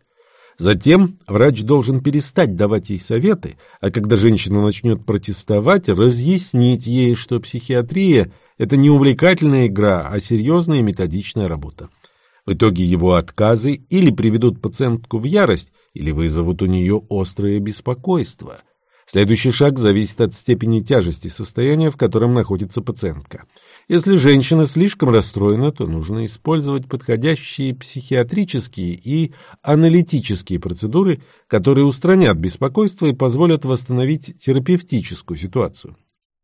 Затем врач должен перестать давать ей советы, а когда женщина начнет протестовать, разъяснить ей, что психиатрия – это не увлекательная игра, а серьезная методичная работа. В итоге его отказы или приведут пациентку в ярость, или вызовут у нее острое беспокойство – Следующий шаг зависит от степени тяжести состояния, в котором находится пациентка. Если женщина слишком расстроена, то нужно использовать подходящие психиатрические и аналитические процедуры, которые устранят беспокойство и позволят восстановить терапевтическую ситуацию.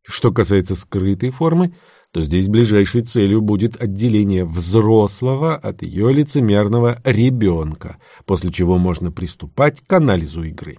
Что касается скрытой формы, то здесь ближайшей целью будет отделение взрослого от ее лицемерного ребенка, после чего можно приступать к анализу игры.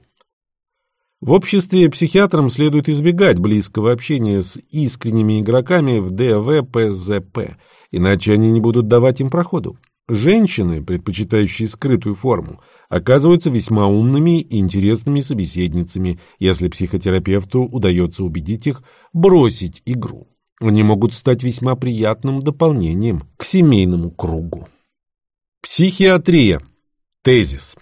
В обществе психиатрам следует избегать близкого общения с искренними игроками в ДВПЗП, иначе они не будут давать им проходу. Женщины, предпочитающие скрытую форму, оказываются весьма умными и интересными собеседницами, если психотерапевту удается убедить их бросить игру. Они могут стать весьма приятным дополнением к семейному кругу. Психиатрия. Тезис.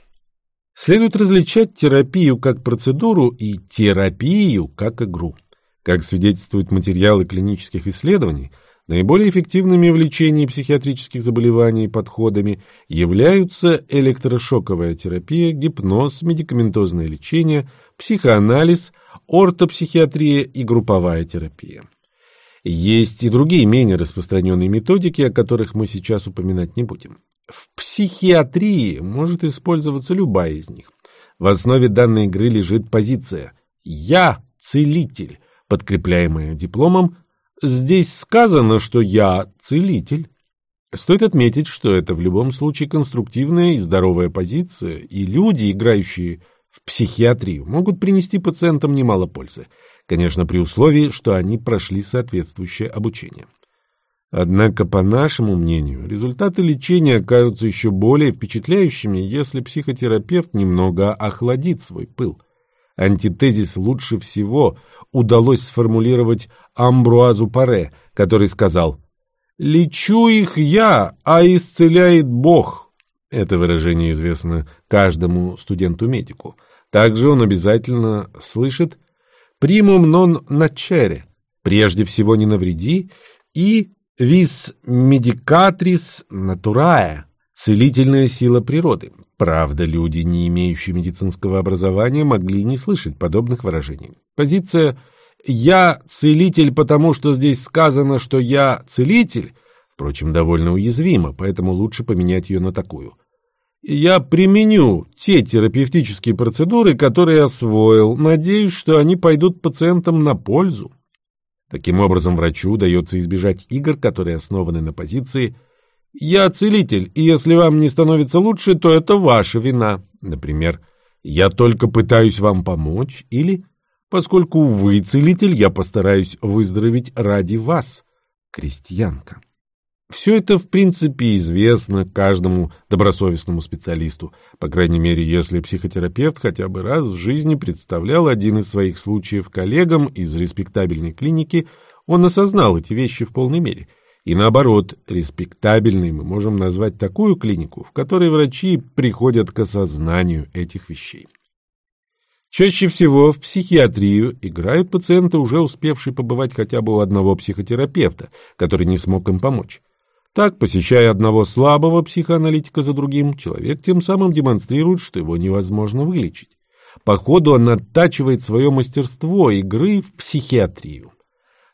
Следует различать терапию как процедуру и терапию как игру. Как свидетельствуют материалы клинических исследований, наиболее эффективными в лечении психиатрических заболеваний подходами являются электрошоковая терапия, гипноз, медикаментозное лечение, психоанализ, ортопсихиатрия и групповая терапия. Есть и другие менее распространенные методики, о которых мы сейчас упоминать не будем. В психиатрии может использоваться любая из них. В основе данной игры лежит позиция «Я целитель», подкрепляемая дипломом «Здесь сказано, что я целитель». Стоит отметить, что это в любом случае конструктивная и здоровая позиция, и люди, играющие в психиатрию, могут принести пациентам немало пользы, конечно, при условии, что они прошли соответствующее обучение. Однако, по нашему мнению, результаты лечения окажутся еще более впечатляющими, если психотерапевт немного охладит свой пыл. Антитезис лучше всего удалось сформулировать Амбруазу Паре, который сказал «Лечу их я, а исцеляет Бог». Это выражение известно каждому студенту-медику. Также он обязательно слышит «primum non nocere» – «прежде всего не навреди» и Vis medicatrix naturae – целительная сила природы. Правда, люди, не имеющие медицинского образования, могли не слышать подобных выражений. Позиция «я целитель, потому что здесь сказано, что я целитель» впрочем, довольно уязвима, поэтому лучше поменять ее на такую. Я применю те терапевтические процедуры, которые освоил. Надеюсь, что они пойдут пациентам на пользу. Таким образом, врачу удается избежать игр, которые основаны на позиции «Я целитель, и если вам не становится лучше, то это ваша вина». Например, «Я только пытаюсь вам помочь» или «Поскольку вы целитель, я постараюсь выздороветь ради вас, крестьянка». Все это, в принципе, известно каждому добросовестному специалисту, по крайней мере, если психотерапевт хотя бы раз в жизни представлял один из своих случаев коллегам из респектабельной клиники, он осознал эти вещи в полной мере. И наоборот, респектабельной мы можем назвать такую клинику, в которой врачи приходят к осознанию этих вещей. Чаще всего в психиатрию играют пациенты, уже успевшие побывать хотя бы у одного психотерапевта, который не смог им помочь. Так, посещая одного слабого психоаналитика за другим, человек тем самым демонстрирует, что его невозможно вылечить. По ходу он оттачивает свое мастерство игры в психиатрию.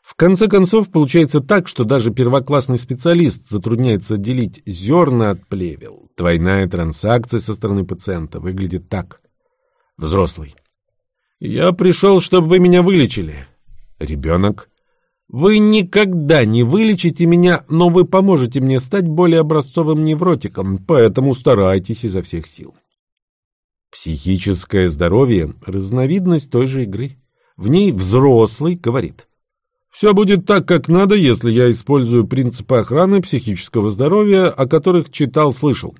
В конце концов, получается так, что даже первоклассный специалист затрудняется отделить зерна от плевел. Двойная транзакция со стороны пациента выглядит так. Взрослый. «Я пришел, чтобы вы меня вылечили». Ребенок. Вы никогда не вылечите меня, но вы поможете мне стать более образцовым невротиком, поэтому старайтесь изо всех сил. Психическое здоровье – разновидность той же игры. В ней взрослый говорит. Все будет так, как надо, если я использую принципы охраны психического здоровья, о которых читал-слышал.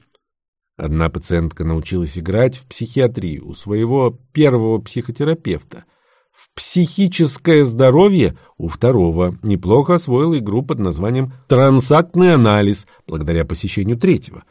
Одна пациентка научилась играть в психиатрию у своего первого психотерапевта – психическое здоровье у второго неплохо освоил игру под названием «Трансактный анализ» благодаря посещению третьего.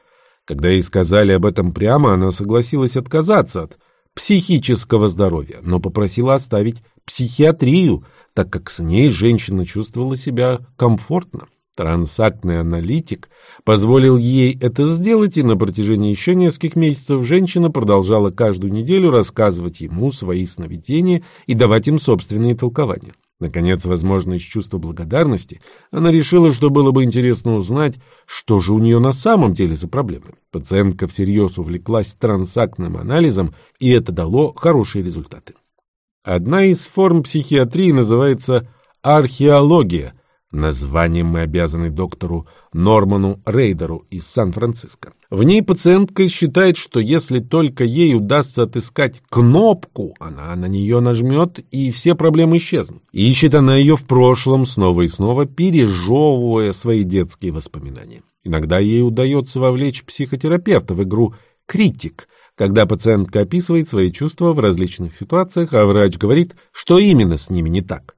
Когда ей сказали об этом прямо, она согласилась отказаться от психического здоровья, но попросила оставить психиатрию, так как с ней женщина чувствовала себя комфортно. Трансактный аналитик позволил ей это сделать, и на протяжении еще нескольких месяцев женщина продолжала каждую неделю рассказывать ему свои сновидения и давать им собственные толкования. Наконец, возможно, из чувства благодарности, она решила, что было бы интересно узнать, что же у нее на самом деле за проблемы. Пациентка всерьез увлеклась трансактным анализом, и это дало хорошие результаты. Одна из форм психиатрии называется археология – Названием мы обязаны доктору Норману Рейдеру из Сан-Франциско. В ней пациентка считает, что если только ей удастся отыскать кнопку, она на нее нажмет, и все проблемы исчезнут. Ищет она ее в прошлом снова и снова, пережевывая свои детские воспоминания. Иногда ей удается вовлечь психотерапевта в игру «Критик», когда пациентка описывает свои чувства в различных ситуациях, а врач говорит, что именно с ними не так.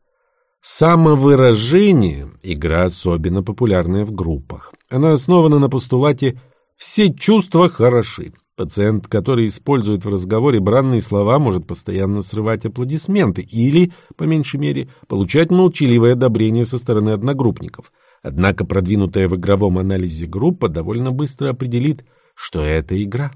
Самовыражение – игра особенно популярная в группах. Она основана на постулате «все чувства хороши». Пациент, который использует в разговоре бранные слова, может постоянно срывать аплодисменты или, по меньшей мере, получать молчаливое одобрение со стороны одногруппников. Однако продвинутая в игровом анализе группа довольно быстро определит, что это игра.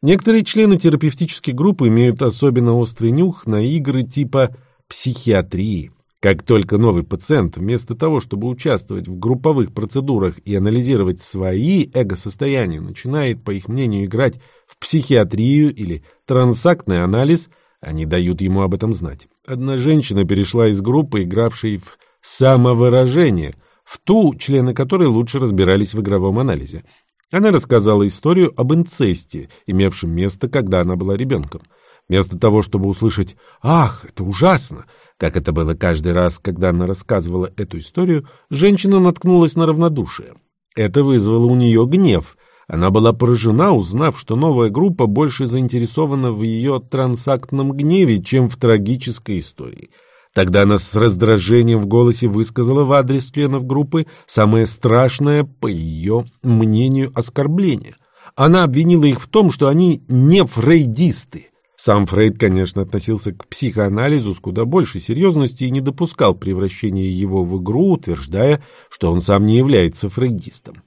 Некоторые члены терапевтической группы имеют особенно острый нюх на игры типа психиатрии. Как только новый пациент, вместо того, чтобы участвовать в групповых процедурах и анализировать свои эго-состояния, начинает, по их мнению, играть в психиатрию или трансактный анализ, они дают ему об этом знать. Одна женщина перешла из группы, игравшей в самовыражение, в ту, члены которой лучше разбирались в игровом анализе. Она рассказала историю об инцесте, имевшем место, когда она была ребенком. Вместо того, чтобы услышать «Ах, это ужасно!», как это было каждый раз, когда она рассказывала эту историю, женщина наткнулась на равнодушие. Это вызвало у нее гнев. Она была поражена, узнав, что новая группа больше заинтересована в ее трансактном гневе, чем в трагической истории. Тогда она с раздражением в голосе высказала в адрес членов группы самое страшное, по ее мнению, оскорбление. Она обвинила их в том, что они не фрейдисты, сам Фрейд, конечно, относился к психоанализу с куда большей серьезностью и не допускал превращения его в игру, утверждая, что он сам не является фрейдистом.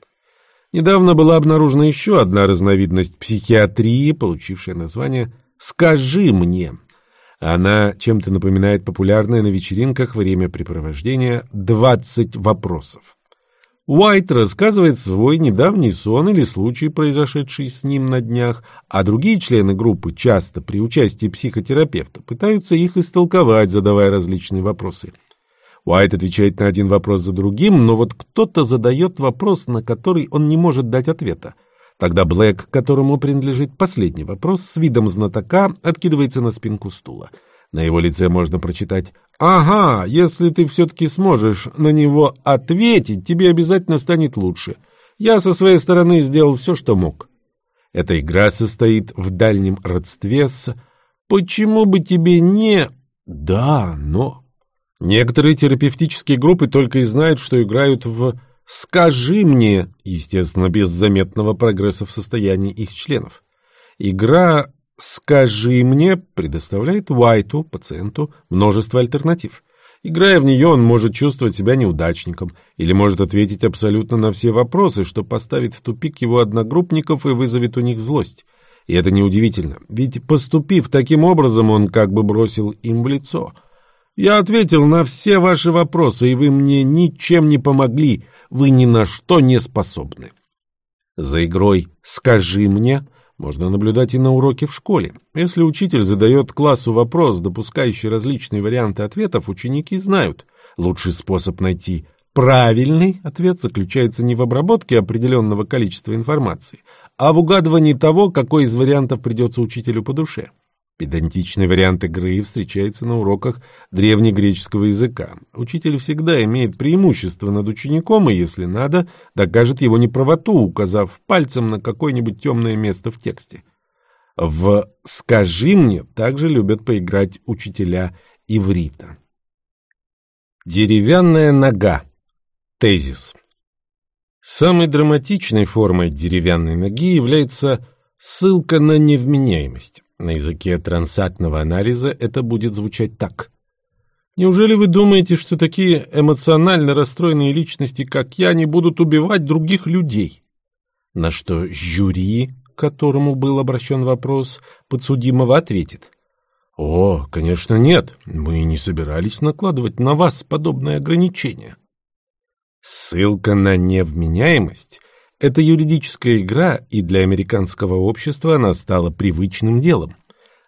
Недавно была обнаружена еще одна разновидность психиатрии, получившая название «Скажи мне». Она чем-то напоминает популярное на вечеринках времяпрепровождение «20 вопросов». Уайт рассказывает свой недавний сон или случай, произошедший с ним на днях, а другие члены группы, часто при участии психотерапевта, пытаются их истолковать, задавая различные вопросы. Уайт отвечает на один вопрос за другим, но вот кто-то задает вопрос, на который он не может дать ответа. Тогда Блэк, которому принадлежит последний вопрос, с видом знатока откидывается на спинку стула. На его лице можно прочитать «Ага, если ты все-таки сможешь на него ответить, тебе обязательно станет лучше. Я со своей стороны сделал все, что мог». Эта игра состоит в дальнем родстве с «Почему бы тебе не...» «Да, но...» Некоторые терапевтические группы только и знают, что играют в «скажи мне», естественно, без заметного прогресса в состоянии их членов. Игра «скажи мне» предоставляет Уайту, пациенту, множество альтернатив. Играя в нее, он может чувствовать себя неудачником или может ответить абсолютно на все вопросы, что поставит в тупик его одногруппников и вызовет у них злость. И это неудивительно, ведь поступив таким образом, он как бы бросил им в лицо – я ответил на все ваши вопросы, и вы мне ничем не помогли, вы ни на что не способны. За игрой «Скажи мне» можно наблюдать и на уроке в школе. Если учитель задает классу вопрос, допускающий различные варианты ответов, ученики знают, лучший способ найти правильный ответ заключается не в обработке определенного количества информации, а в угадывании того, какой из вариантов придется учителю по душе. Педантичный вариант игры встречается на уроках древнегреческого языка. Учитель всегда имеет преимущество над учеником и, если надо, докажет его неправоту, указав пальцем на какое-нибудь темное место в тексте. В «Скажи мне» также любят поиграть учителя иврита. Деревянная нога. Тезис. Самой драматичной формой деревянной ноги является ссылка на невменяемость. На языке трансактного анализа это будет звучать так. Неужели вы думаете, что такие эмоционально расстроенные личности, как я, не будут убивать других людей? На что жюри, которому был обращен вопрос, подсудимого ответит. О, конечно, нет. Мы не собирались накладывать на вас подобное ограничение. Ссылка на невменяемость это юридическая игра, и для американского общества она стала привычным делом.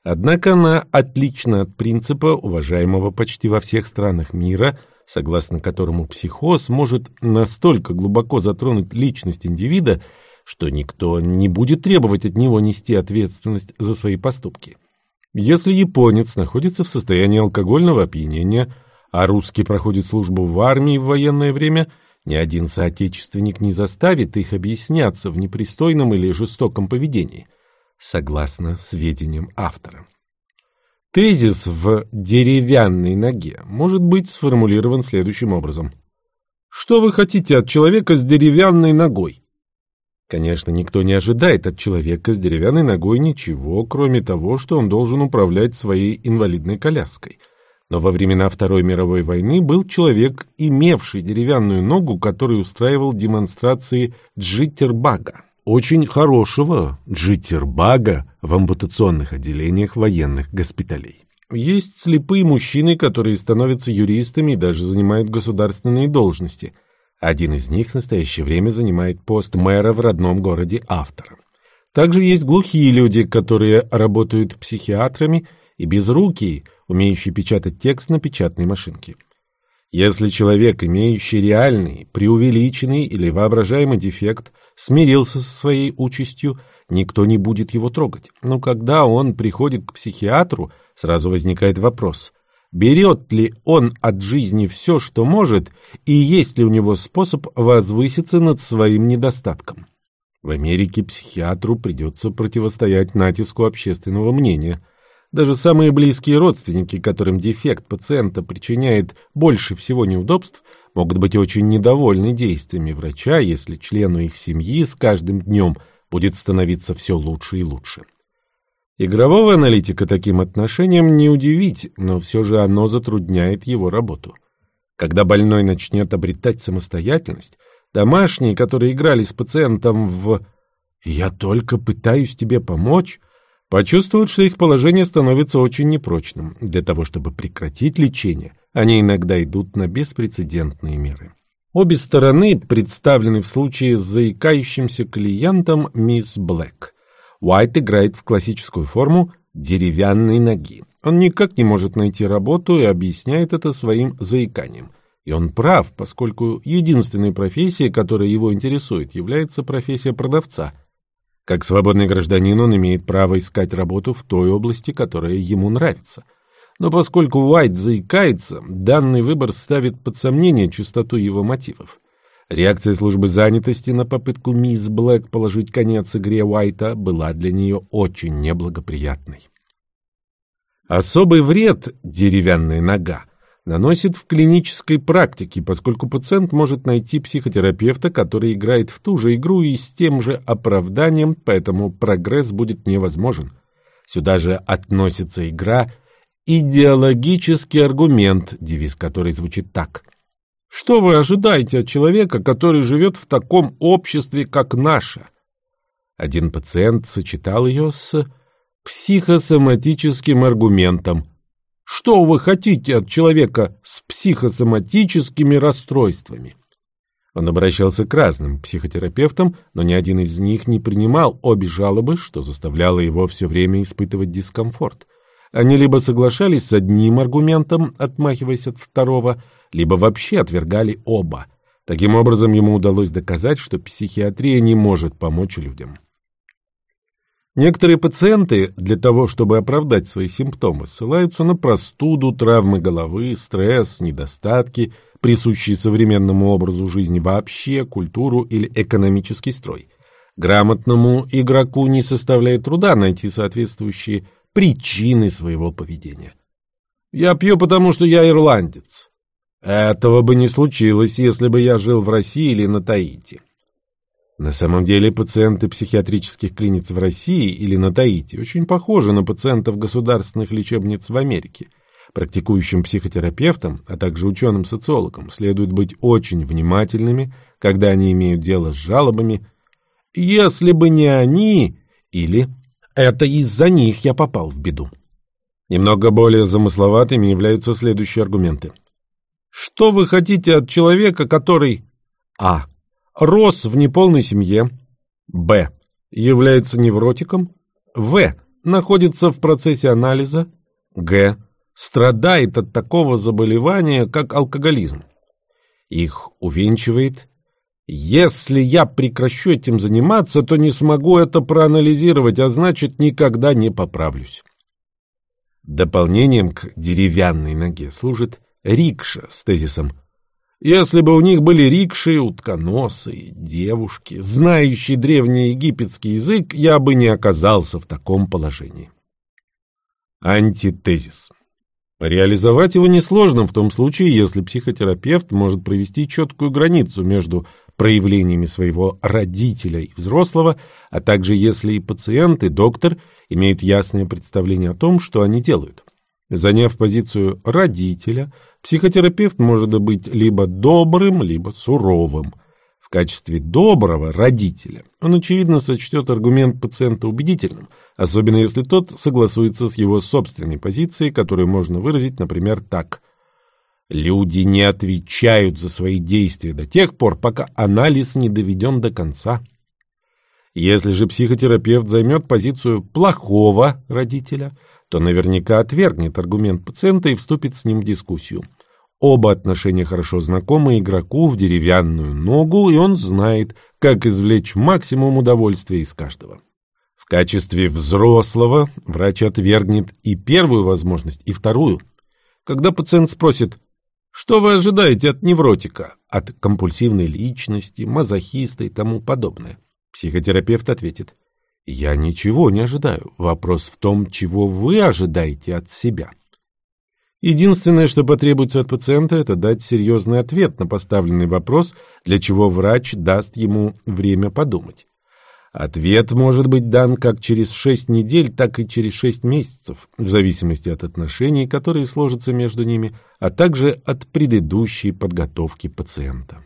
Однако она отлична от принципа, уважаемого почти во всех странах мира, согласно которому психоз может настолько глубоко затронуть личность индивида, что никто не будет требовать от него нести ответственность за свои поступки. Если японец находится в состоянии алкогольного опьянения, а русский проходит службу в армии в военное время – ни один соотечественник не заставит их объясняться в непристойном или жестоком поведении, согласно сведениям автора. Тезис в «деревянной ноге» может быть сформулирован следующим образом. Что вы хотите от человека с деревянной ногой? Конечно, никто не ожидает от человека с деревянной ногой ничего, кроме того, что он должен управлять своей инвалидной коляской – но во времена Второй мировой войны был человек, имевший деревянную ногу, который устраивал демонстрации джиттербага. Очень хорошего джиттербага в ампутационных отделениях военных госпиталей. Есть слепые мужчины, которые становятся юристами и даже занимают государственные должности. Один из них в настоящее время занимает пост мэра в родном городе автора. Также есть глухие люди, которые работают психиатрами и безрукие – умеющий печатать текст на печатной машинке. Если человек, имеющий реальный, преувеличенный или воображаемый дефект, смирился со своей участью, никто не будет его трогать. Но когда он приходит к психиатру, сразу возникает вопрос, берет ли он от жизни все, что может, и есть ли у него способ возвыситься над своим недостатком. В Америке психиатру придется противостоять натиску общественного мнения – даже самые близкие родственники, которым дефект пациента причиняет больше всего неудобств, могут быть очень недовольны действиями врача, если члену их семьи с каждым днем будет становиться все лучше и лучше. Игрового аналитика таким отношением не удивить, но все же оно затрудняет его работу. Когда больной начнет обретать самостоятельность, домашние, которые играли с пациентом в «я только пытаюсь тебе помочь», почувствуют, что их положение становится очень непрочным. Для того, чтобы прекратить лечение, они иногда идут на беспрецедентные меры. Обе стороны представлены в случае с заикающимся клиентом мисс Блэк. Уайт играет в классическую форму деревянной ноги. Он никак не может найти работу и объясняет это своим заиканием. И он прав, поскольку единственной профессией, которая его интересует, является профессия продавца. Как свободный гражданин он имеет право искать работу в той области, которая ему нравится. Но поскольку Уайт заикается, данный выбор ставит под сомнение чистоту его мотивов. Реакция службы занятости на попытку мисс Блэк положить конец игре Уайта была для нее очень неблагоприятной. Особый вред деревянная нога наносит в клинической практике, поскольку пациент может найти психотерапевта, который играет в ту же игру и с тем же оправданием, поэтому прогресс будет невозможен. Сюда же относится игра «идеологический аргумент», девиз которой звучит так. Что вы ожидаете от человека, который живет в таком обществе, как наше? Один пациент сочетал ее с психосоматическим аргументом. Что вы хотите от человека с психосоматическими расстройствами? Он обращался к разным психотерапевтам, но ни один из них не принимал обе жалобы, что заставляло его все время испытывать дискомфорт. Они либо соглашались с одним аргументом, отмахиваясь от второго, либо вообще отвергали оба. Таким образом, ему удалось доказать, что психиатрия не может помочь людям. Некоторые пациенты для того, чтобы оправдать свои симптомы, ссылаются на простуду, травмы головы, стресс, недостатки, присущие современному образу жизни вообще, культуру или экономический строй. Грамотному игроку не составляет труда найти соответствующие причины своего поведения. «Я пью, потому что я ирландец». Этого бы не случилось, если бы я жил в России или на Таити. На самом деле пациенты психиатрических клиниц в России или на Таити очень похожи на пациентов государственных лечебниц в Америке. Практикующим психотерапевтам, а также ученым-социологам следует быть очень внимательными, когда они имеют дело с жалобами «если бы не они» или «это из-за них я попал в беду». Немного более замысловатыми являются следующие аргументы. Что вы хотите от человека, который А рос в неполной семье, Б. является невротиком, В. находится в процессе анализа, Г. страдает от такого заболевания, как алкоголизм. Их увенчивает если я прекращу этим заниматься, то не смогу это проанализировать, а значит, никогда не поправлюсь. Дополнением к деревянной ноге служит рикша с тезисом если бы у них были рикши, утконосы, девушки, знающие древний египетский язык, я бы не оказался в таком положении. Антитезис. Реализовать его несложно в том случае, если психотерапевт может провести четкую границу между проявлениями своего родителя и взрослого, а также если и пациент, и доктор имеют ясное представление о том, что они делают. Заняв позицию родителя, психотерапевт может быть либо добрым, либо суровым. В качестве доброго родителя он, очевидно, сочтет аргумент пациента убедительным, особенно если тот согласуется с его собственной позицией, которую можно выразить, например, так. Люди не отвечают за свои действия до тех пор, пока анализ не доведен до конца. Если же психотерапевт займет позицию плохого родителя – то наверняка отвергнет аргумент пациента и вступит с ним в дискуссию. Оба отношения хорошо знакомы игроку в деревянную ногу, и он знает, как извлечь максимум удовольствия из каждого. В качестве взрослого врач отвергнет и первую возможность, и вторую. Когда пациент спросит, что вы ожидаете от невротика, от компульсивной личности, мазохиста и тому подобное, психотерапевт ответит – я ничего не ожидаю. Вопрос в том, чего вы ожидаете от себя. Единственное, что потребуется от пациента, это дать серьезный ответ на поставленный вопрос, для чего врач даст ему время подумать. Ответ может быть дан как через 6 недель, так и через 6 месяцев, в зависимости от отношений, которые сложатся между ними, а также от предыдущей подготовки пациента.